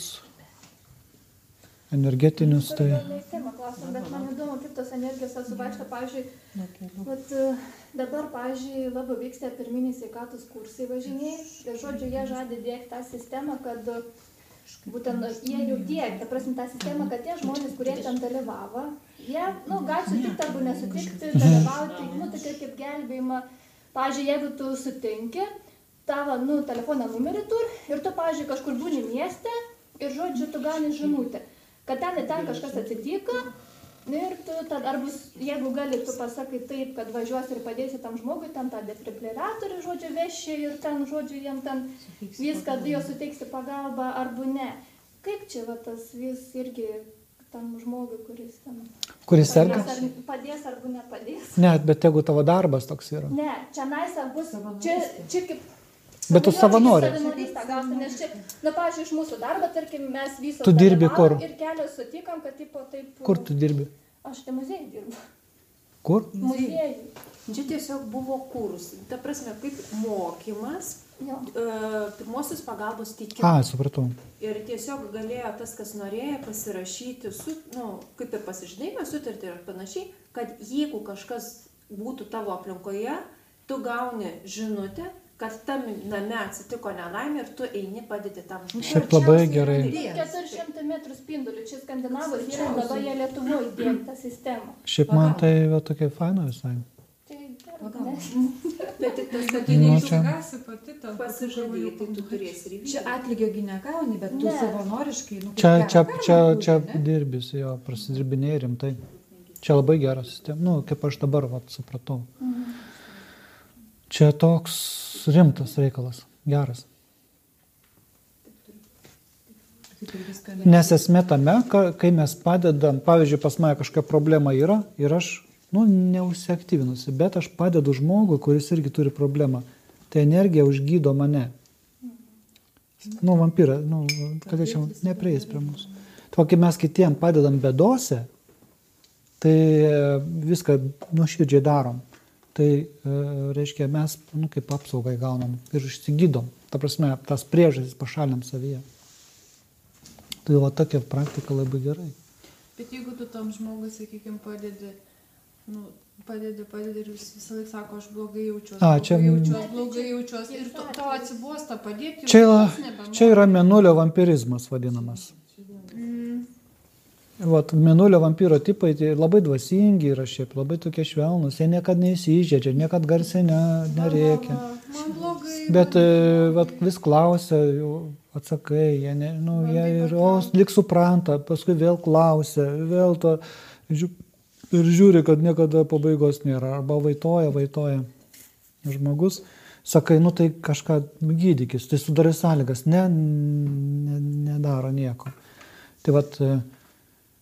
[SPEAKER 1] energetinius, tai...
[SPEAKER 4] Temą klausim, bet man įdomu, kaip tos energijos suvaikšto, pavyzdžiui, vat, dabar, pavyzdžiui, labai vyksta pirminiai sveikatos kursai važiniai. Ir, žodžiu, jie žada dėkti tą sistemą, kad būtent jie jau dėkti, ta prasme, tą sistemą, kad tie žmonės, kurie ten dalyvavo, jie, nu, gali sutikti arba nesutikti, dalyvauti, nu, tokia kaip gelbėjimą. Pavyzdžiui, jeigu tu sutinki, tavo, nu, telefono numerį turi ir tu, pavyzdžiui, kažkur būni mieste ir, žodžiu, tu gauni žinutę kad ten ir ten kažkas atsitiko. Ir tu, tad, ar bus, jeigu gali, tu pasakai taip, kad važiuosi ir padėsi tam žmogui, ten tą defibrillatorių, žodžiu, veši ir ten, žodžiu, jam ten viską, jo suteiksi pagalbą, arba ne. Kaip čia va, tas vis irgi tam žmogui, kuris ten.
[SPEAKER 1] Kuris serga?
[SPEAKER 4] Padės, ar, padės arba nepadės.
[SPEAKER 1] Ne, bet jeigu tavo darbas toks yra.
[SPEAKER 4] Ne, čia nais ar bus, čia, čia kaip
[SPEAKER 1] Bet tu
[SPEAKER 4] gauti, nes čia, na, pavyzdžiui, iš mūsų darbo, tarkim, mes visos.
[SPEAKER 1] Tu dirbi kur?
[SPEAKER 4] Ir kelios sutikom, kad tipo taip.
[SPEAKER 1] Kur tu dirbi?
[SPEAKER 4] Aš tai muziejui dirbu.
[SPEAKER 1] Kur?
[SPEAKER 4] Muziejui.
[SPEAKER 3] Čia tiesiog buvo kursai. Ta prasme, kaip mokymas,
[SPEAKER 4] Jo.
[SPEAKER 3] e, pirmosios pagalbos
[SPEAKER 1] A,
[SPEAKER 3] teikimas.
[SPEAKER 1] supratau.
[SPEAKER 3] Ir tiesiog galėjo tas, kas norėjo pasirašyti, su, nu, kaip ir pasižymėjimą, sutartį ir panašiai, kad jeigu kažkas būtų tavo aplinkoje, tu gauni žinutę, kad tam name atsitiko nelaimė ir tu eini padėti tam žmogui.
[SPEAKER 1] Šiaip labai gerai.
[SPEAKER 4] 400 metrų spindulių, čia skandinavos yra, dabar jie Lietuvoje įdėkta sistema.
[SPEAKER 1] Šiaip man tai va, tokia faina visai.
[SPEAKER 4] Tai?
[SPEAKER 3] Bet tik tas, kad
[SPEAKER 1] Nu, čia-
[SPEAKER 6] neišsigasi pati tam.
[SPEAKER 3] pasižadėjai, tai tu turėsi ir
[SPEAKER 2] Čia atlygio gi negauni, bet tu savanoriškai, nu,
[SPEAKER 1] Čia, čia, čia, čia dirbis, jo, prasidirbinėjai rimtai. Čia labai geras sistema, nu, kaip aš dabar va, supratau. Čia toks rimtas reikalas, geras. Nes esmė tame, ka- kai mes padedam, pavyzdžiui, pas mane kažkokia problema yra ir aš, nu, neusiaktyvinusi, bet aš padedu žmogui, kuris irgi turi problemą. Tai energija užgydo mane. Nu, vampyra, nu, kad čia neprieis prie mūsų. Kai mes kitiem padedam bedose, tai viską nuoširdžiai darom. Tai e, reiškia, mes, nu, kaip apsaugai gaunam ir išsigydom. Ta prasme, tas priežastis pašalinam savyje. Tai va tokia praktika labai gerai.
[SPEAKER 6] Bet jeigu tu tam žmogui, sakykime, padedi, nu, padedi, padedi ir jis visą laiką sako, aš blogai jaučiuosi.
[SPEAKER 1] A, čia-
[SPEAKER 6] jaučiuosi, blogai jaučiuosi. Ir tu, tau atsibosta padėti.
[SPEAKER 1] Čia čia yra menulio vampirizmas vadinamas. Vat, menulio vampyro tipai tai labai dvasingi yra šiaip, labai tokie švelnus, jie niekada neįsižeidžia, niekada garsiai ne,
[SPEAKER 6] blogai.
[SPEAKER 1] Bet e, vat, vis klausia, atsakai, jie, ne, nu, jie ir o, lik supranta, paskui vėl klausia, vėl to žiū, ir žiūri, kad niekada pabaigos nėra, arba vaitoja, vaitoja žmogus. Sakai, nu tai kažką gydykis, tai sudarai sąlygas, ne, ne, nedaro nieko. Tai vat e,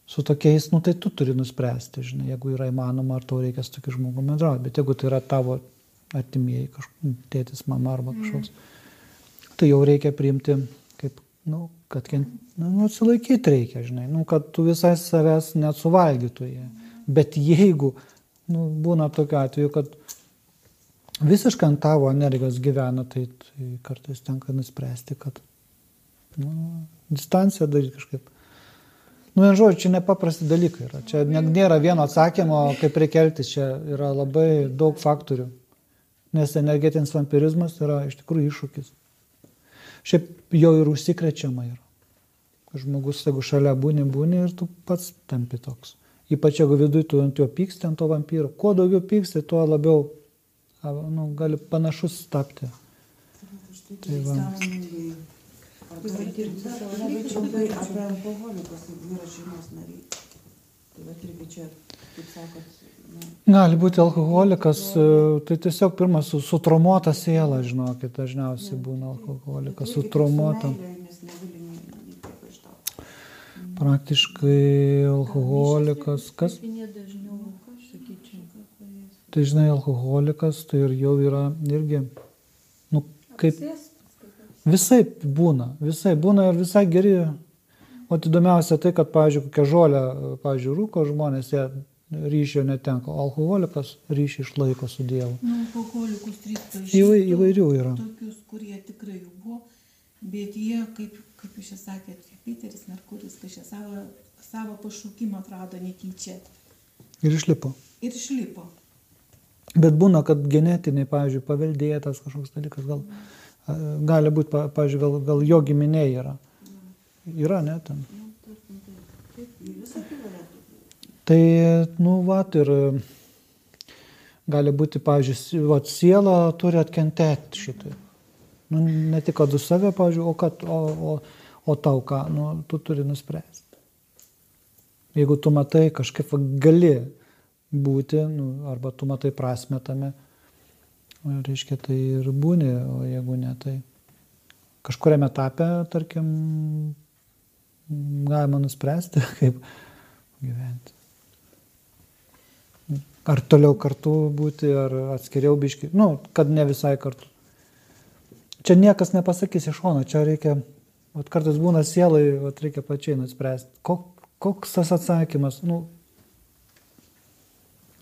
[SPEAKER 1] su tokiais, nu tai tu turi nuspręsti, žinai, jeigu yra įmanoma, ar tau reikia su tokiu žmogumi bendrauti, bet jeigu tai yra tavo artimieji, kažkoks tėtis, mama arba kažkoks, tai jau reikia priimti, kaip, nu, kad nu, nu, atsilaikyti reikia, žinai, nu, kad tu visai savęs nesuvalgytų jie. Bet jeigu, nu, būna tokiu atveju, kad visiškai ant tavo energijos gyvena, tai, tai kartais tenka nuspręsti, kad nu, distanciją daryti kažkaip. Nu, vien žodžiu, čia nepaprasti dalykai yra. Čia nėra vieno atsakymo, kaip reikia elgtis, čia yra labai daug faktorių. Nes energetinis vampirizmas yra iš tikrųjų iššūkis. Šiaip jau ir užsikrečiama yra. Žmogus, jeigu šalia būni, būni ir tu pats tampi toks. Ypač jeigu viduje tu ant jo pyksti, ant to vampyro. Kuo daugiau pyksti, tuo labiau nu, gali panašus tapti. Tai va.
[SPEAKER 8] Sąmoningai. Labai trumpai apie alkoholikus, yra šeimos nariai. Tai va irgi čia, kaip sakot,
[SPEAKER 1] Gali būti alkoholikas, tai tiesiog pirmas su, sutraumuota siela, žinokit, dažniausiai būna alkoholikas, sutraumuota. Praktiškai alkoholikas, kas?
[SPEAKER 2] Pinė dažniau, sakyčiau.
[SPEAKER 1] Tai žinai, alkoholikas tai ir jau yra irgi, nu, kaip visai būna, visai būna ir visai geri. O įdomiausia tai, kad, pavyzdžiui, kokią žolę, pavyzdžiui, rūko žmonės, jie ryšio netenka, alkoholikas ryšį išlaiko su Dievu.
[SPEAKER 8] Nu, alkoholikus trys
[SPEAKER 1] Įvai, įvairių yra.
[SPEAKER 8] Tokius, kurie tikrai jau buvo, bet jie, kaip, kaip jūs čia sakėt, Piteris Merkuris, kai čia savo, savo pašaukimą atrado netyčia
[SPEAKER 1] Ir išlipo.
[SPEAKER 8] ir išlipo.
[SPEAKER 1] Bet būna, kad genetiniai, pavyzdžiui, paveldėtas kažkoks dalykas, gal a, gali būti, pa- pavyzdžiui, gal, gal jo giminiai yra. Yra, ne, ten. Tai, nu, va, ir gali būti, pavyzdžiui, vat, siela turi atkentėti šitai. Nu, ne tik, kad už save, pavyzdžiui, o, kad, o, o, o tau ką, nu, tu turi nuspręsti. Jeigu tu matai kažkaip va, gali būti, nu, arba tu matai prasme tame, reiškia, tai ir būni, o jeigu ne, tai kažkuriame etape, tarkim, galima nuspręsti, kaip gyventi. Ar toliau kartu būti, ar atskiriau biški, nu, kad ne visai kartu. Čia niekas nepasakys iš šono, čia reikia, vat kartais būna sielai, vat reikia pačiai nuspręsti, kok, koks tas atsakymas. Nu,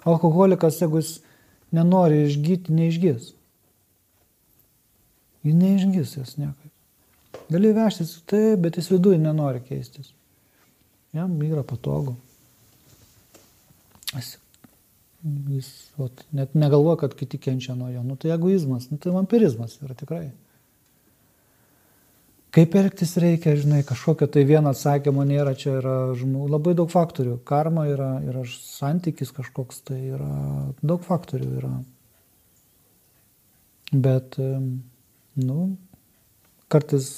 [SPEAKER 1] alkoholikas, jeigu jis nenori išgyti, neišgis. Jis neišgis jis niekaip. Gali vežtis, taip, bet jis viduje nenori keistis. Jam yra patogu. Jis, jis ot, net negalvoja, kad kiti kenčia nuo jo. Nu, tai egoizmas, nu, tai vampirizmas yra tikrai. Kaip elgtis reikia, žinai, kažkokio tai vieno atsakymo nėra, čia yra žmonių, labai daug faktorių. Karma yra, yra santykis kažkoks, tai yra daug faktorių yra. Bet, nu, kartais,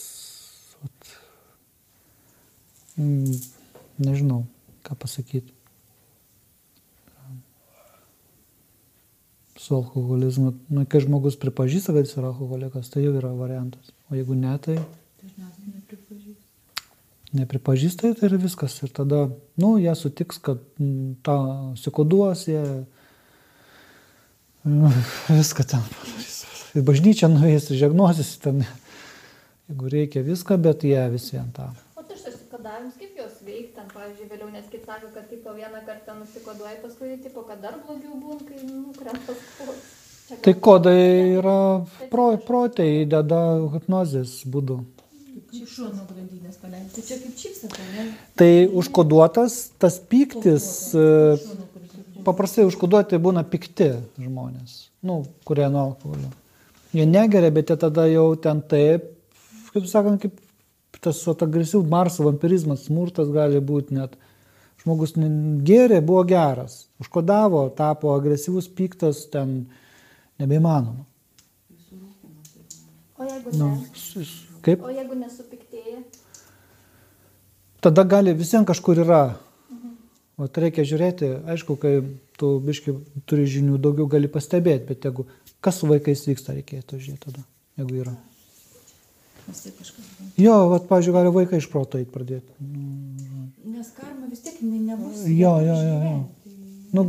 [SPEAKER 1] mm, nežinau, ką pasakyti. Su alkoholizmu, nu, kai žmogus pripažįsta, kad jis yra alkoholikas, tai jau yra variantas. O jeigu ne, tai
[SPEAKER 2] Dažniausiai nepripažįstu.
[SPEAKER 1] nepripažįsta tai yra viskas. Ir tada, nu, jie sutiks, kad mm, tą sikoduos, jie nu, viską ten padarys. Į bažnyčią nueis, žegnosis ten, jeigu reikia viską, bet jie visi ant tą.
[SPEAKER 4] O tu šitas kodavimas, kaip jos veikia, ten, pavyzdžiui, vėliau, nes kaip sako, kad tipo vieną kartą nusikoduoji, paskui, tipo, kad dar blogiau būna, kai nukrenta skolas. Čia
[SPEAKER 1] Tai kodai yra pro, protei įdeda hipnozės būdu.
[SPEAKER 5] Kaip šuo nuo grandinės paleisti.
[SPEAKER 2] Tai čia kaip čipsas, ar ne?
[SPEAKER 1] Tai užkoduotas tas pyktis, e, paprastai užkoduoti būna pikti žmonės, nu, kurie nuo alkoholio. Jie negeria, bet jie tada jau ten taip, kaip sakant, kaip tas vat, agresyvus Marso vampirizmas, smurtas gali būti net. Žmogus gėrė, buvo geras, užkodavo, tapo agresyvus, piktas, ten nebeįmanoma.
[SPEAKER 4] O jeigu
[SPEAKER 1] Nu,
[SPEAKER 4] ne?
[SPEAKER 1] Kaip?
[SPEAKER 4] O jeigu nesupiktėja?
[SPEAKER 1] tada gali visiems kažkur yra. O reikia žiūrėti, aišku, kai tu biški turi žinių, daugiau gali pastebėti, bet jeigu kas su vaikais vyksta, reikėtų žiūrėti tada, jeigu yra. Jo, vat, pavyzdžiui, gali vaikai iš proto eit pradėti.
[SPEAKER 2] Nes karma vis tiek nebus.
[SPEAKER 1] Jo, jo, jo, jo.
[SPEAKER 2] išgyventi.
[SPEAKER 1] Nu,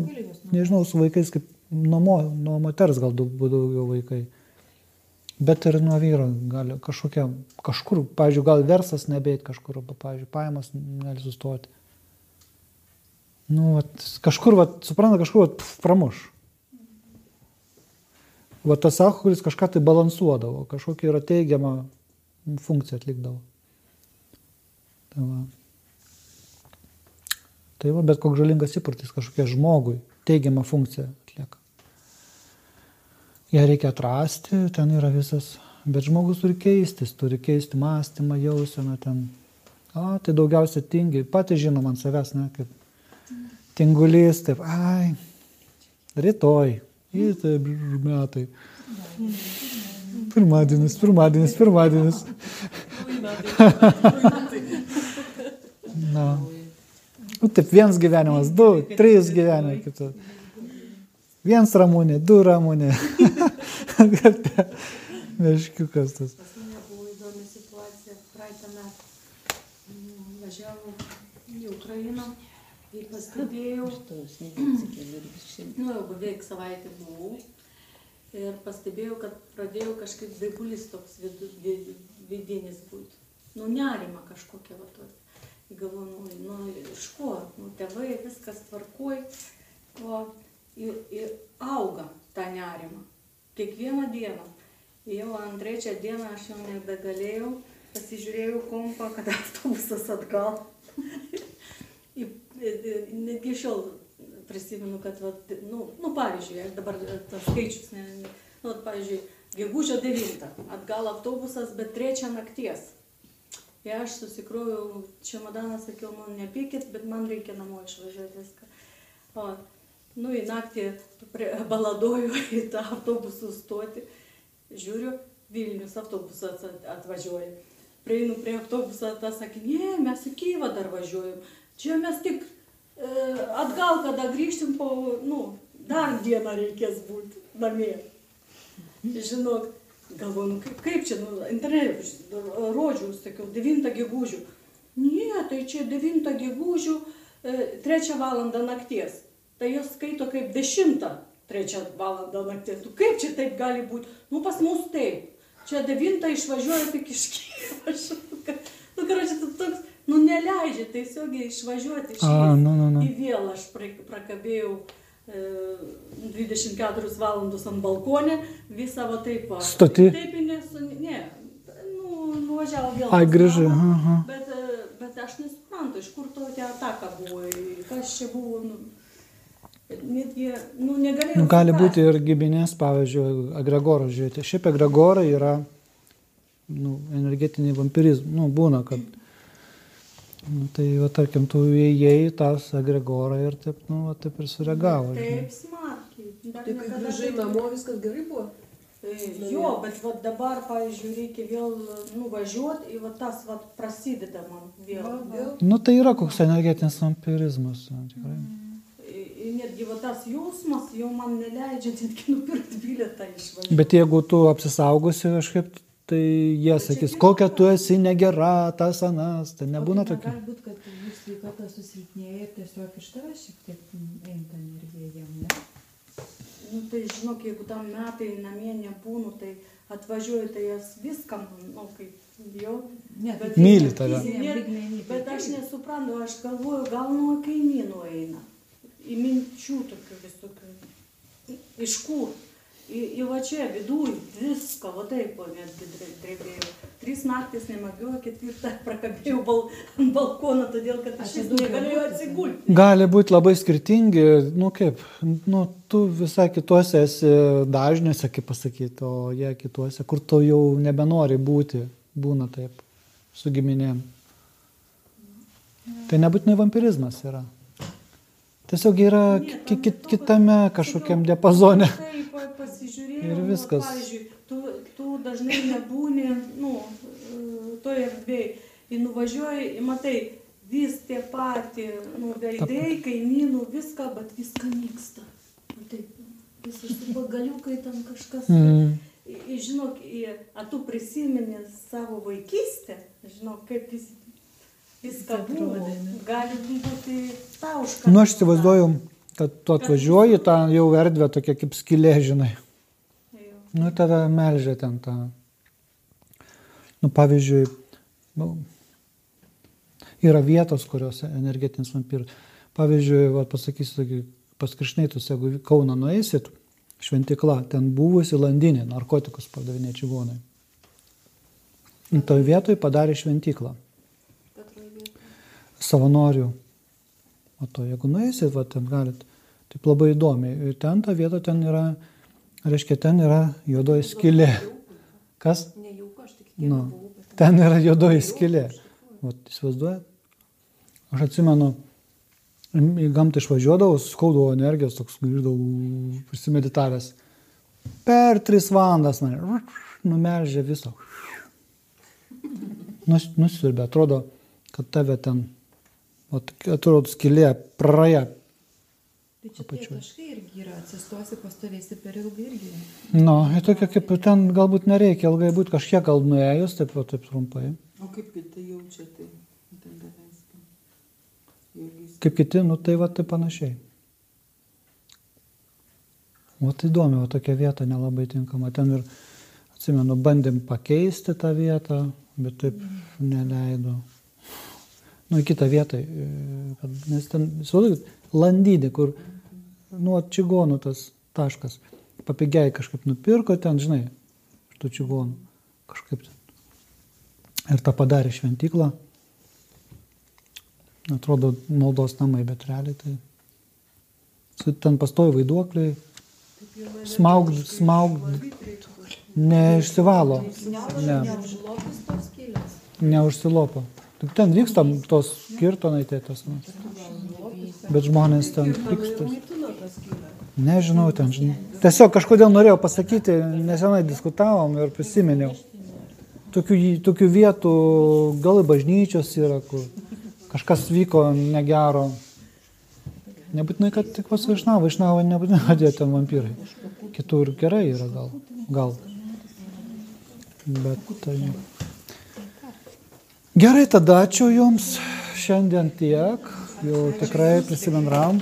[SPEAKER 1] nežinau, su vaikais kaip nuo, mo, nuo moters gal daug, daugiau vaikai. Bet ir nuo vyro gali kažkokia, kažkur, pavyzdžiui, gal versas nebeit kažkur, arba, pavyzdžiui, pajamas gali sustoti. Nu, vat, kažkur, vat, supranta, kažkur vat, pf, pramuš. Va tas alkoholis kažką tai balansuodavo, kažkokia yra teigiama funkcija atlikdavo. Tai va. Tai va, bet koks žalingas įprotis kažkokia žmogui teigiamą funkciją atlieka. Ją reikia atrasti, ten yra visas, bet žmogus turi keistis, turi keisti mąstymą, jauseną ten. O, tai daugiausia tingi, pati žino man savęs, ne, kaip tingulys, taip, ai, rytoj, į tai metai. Pirmadienis, pirmadienis, pirmadienis. Na. Nu, taip, vienas gyvenimas, du, trys gyvenimai, kaip tu. Viens ramūnė, du ramūnė. Meškiukas tas.
[SPEAKER 9] Pas mane buvo įdomi situacija praeitą metą. Mm, Važiavau į Ukrainą ir pastebėjau, nu jau beveik savaitę buvau ir pastebėjau, kad pradėjau kažkaip daibulis toks vidu, vid, vidinis būti. Nu, nerima kažkokia va to. Galvoju, nu, nu, iš ko, nu, tėvai, viskas tvarkoj, o ir, ir auga tą nerimą. Kiekvieną dieną. Jau ant trečią dieną aš jau nebegalėjau, pasižiūrėjau kompą, kad autobusas atgal. Netgi šiol prisimenu, kad, vat, nu, nu, pavyzdžiui, aš dabar tas skaičius, ne, nu, vat, pavyzdžiui, gegužio 9, atgal autobusas, bet trečią nakties. Ir aš susikroviau čemodaną, sakiau, man nepykit, bet man reikia namo išvažiuoti viską. O, nu, į naktį baladoju į tą autobusų stotį. Žiūriu, Vilnius autobusas at- atvažiuoja. Prieinu prie autobuso, tas sakė, ne, mes į Kyivą dar važiuojam. Čia mes tik e, atgal, kada grįžtim po, nu, dar dieną reikės būti namie. Žinok, galvoju, nu, kaip, kaip čia, nu, internete rodžiau, sakiau, 9 gegužių. Ne, tai čia 9 gegužių, e, 3 valandą nakties. Tai jos skaito kaip 10 3 valandą nakties. Nu, kaip čia taip gali būti? Nu, pas mus taip. Čia 9 išvažiuoja tik iš Kyjevo. Nu, karoči, tu toks, nu, neleidžia tiesiogiai išvažiuoti iš
[SPEAKER 1] A, nu, nu, nu.
[SPEAKER 9] Į vėl aš pra- prakabėjau e, 24 valandus ant balkonė, visą va taip.
[SPEAKER 1] Stoti?
[SPEAKER 9] Taip, ir nesu, ne, nu, nuvažiavau vėl.
[SPEAKER 1] Ai, grįžai.
[SPEAKER 9] Bet, e, bet aš nesuprantu, iš kur tokia ataka buvo, ir kas čia buvo, nu, netgi, nu, negalėjau.
[SPEAKER 1] Nu, gali
[SPEAKER 9] suprasti.
[SPEAKER 1] būti ir giminės, pavyzdžiui, agregoras, žiūrėti. Šiaip agregorai yra nu, energetiniai vampirizmai. Nu, būna, kad nu, tai, va, tarkim, tu įėjai tas agregorą ir taip, nu, va, taip ir sureagavo.
[SPEAKER 9] Taip smarkiai. Dar
[SPEAKER 5] Tai kai grįžai
[SPEAKER 9] taip-
[SPEAKER 5] namo, viskas gerai buvo?
[SPEAKER 9] E, Jo, bet va dabar, pavyzdžiui, reikia vėl nuvažiuoti ir va tas va prasideda man vėl.
[SPEAKER 5] Va, vėl.
[SPEAKER 1] Nu, tai yra koks energetinis vampirizmas. Tikrai.
[SPEAKER 9] Ir ir netgi va tas jausmas jau man neleidžia netgi nupirkti bilietą išvažiuoti.
[SPEAKER 1] Bet jeigu tu apsisaugosi kažkaip, tai jie sakys, kokia tu esi negera, tas anas, tai nebūna tokių.
[SPEAKER 2] Gali būti, kad jų sveikata susilpnėja ir tiesiog iš tavęs šiek tiek eina energija jiem, ne?
[SPEAKER 9] Nu tai žinok, jeigu tam metai namie nebūnu, tai atvažiuoju, tai jas viskam, nu kaip jau.
[SPEAKER 2] Ne,
[SPEAKER 9] Bet
[SPEAKER 2] tai
[SPEAKER 1] Myli tave.
[SPEAKER 9] Bet aš nesuprantu, aš galvoju, gal nuo kaimynų eina. Į minčių tokių visokių. Iš kur? Į, į va čia, viduj, viską, va taip, o netgi dre- drebėjau. Trys naktis nemagiau, ketvirtą prakabėjau bal, ant balkoną, todėl kad aš negalėjau atsigulti.
[SPEAKER 1] Gali būti labai skirtingi, nu kaip, nu tu visai kituose esi dažniuose, kaip pasakyti, o jie kituose, kur tu jau nebenori būti, būna taip, su giminėm. Tai nebūtinai vampirizmas yra. Tiesiog yra
[SPEAKER 9] Ne,
[SPEAKER 1] ki
[SPEAKER 9] tam
[SPEAKER 1] ki
[SPEAKER 9] ne to,
[SPEAKER 1] kitame kažkokiam diapazone. Ir
[SPEAKER 9] nu,
[SPEAKER 1] viskas.
[SPEAKER 9] Pavyzdžiui, tu, tu dažnai nebūni, nu, e, toje erdvėje. Ir nuvažiuoji, matai, vis tie patys, nu, veidai, kaimynų, viską, bet viską nyksta. Nu, taip, visi pagaliukai ten kažkas.
[SPEAKER 1] Mm.
[SPEAKER 9] Žinok, ar tu prisimeni savo vaikystę, žinok, kaip vis, viską buvo. Gali būti tau už ką.
[SPEAKER 1] Nu aš įsivaizduoju, kad tu atvažiuoji tą jau erdvę tokia kaip skilė, žinai.
[SPEAKER 9] Jo.
[SPEAKER 1] Nu, tada melžia ten tą. Nu, pavyzdžiui, nu, yra vietos, kuriuose energetinis vampyras. Pavyzdžiui, va, pasakysiu tokį, pas Krišneitus, jeigu į Kauną nueisit, šventikla, ten buvusi landinė, narkotikus pardavinė čigonai. Toj vietoj padarė šventiklą. Savanorių. O to, jeigu nueisit, va, ten galit, taip labai įdomiai. Ir ten ta vieta, ten yra, reiškia, ten yra juodoji skylė. Kas?
[SPEAKER 3] Nejauku, aš tik
[SPEAKER 1] Nu, ten yra juodoji skylė. O, įsivaizduojat? Aš atsimenu, į gamtą išvažiuodavau, skaudavo energijos, toks grįždavau prisimeditavęs. Per tris valandas mane numeržė viso. Nus, nusiurbė, atrodo, kad tave ten, o, atrodo, skylė praja
[SPEAKER 2] Tai čia tie
[SPEAKER 1] apačioj.
[SPEAKER 2] taškai irgi yra, atsistosi, pastovėsi per ilgai irgi.
[SPEAKER 1] Nu, ir tokia kaip ten galbūt nereikia ilgai būti kažkiek gal nuėjus, taip jau taip trumpai.
[SPEAKER 7] O kaip kiti jaučia tai? Jurgis.
[SPEAKER 1] Kaip kiti, nu tai va tai panašiai. O tai įdomi, o tokia vieta nelabai tinkama. Ten ir, atsimenu, bandėm pakeisti tą vietą, bet taip neleido. Nu, į kitą vietą, e, nes ten, suvokiat, landydė, kur, nu, čigonų tas taškas. Papigiai kažkaip nupirko ten, žinai, iš tų čigonų. Kažkaip ten. Ir tą padarė šventyklą. Atrodo, maldos namai, bet realiai tai. Su- Ten pastovi vaiduokliai, smaug, smaug, neišsivalo, ne, neužsilopo. Tik ten vyksta tos skirtonai tėtos. Bet žmonės ten pyksta. Nežinau, ten, žinai. Tiesiog kažkodėl norėjau pasakyti, nesenai diskutavom ir prisiminiau. Tokių, tokių vietų, gal bažnyčios yra, kur kažkas vyko negero. Nebūtinai, kad tik pas vaišnavą, vaišnavą nebūtinai, kad jie ten vampyrai. Kitur gerai yra gal. gal. Bet tai. Gerai, tada ačiū Jums. Šiandien tiek. Jau tikrai prisibendravom.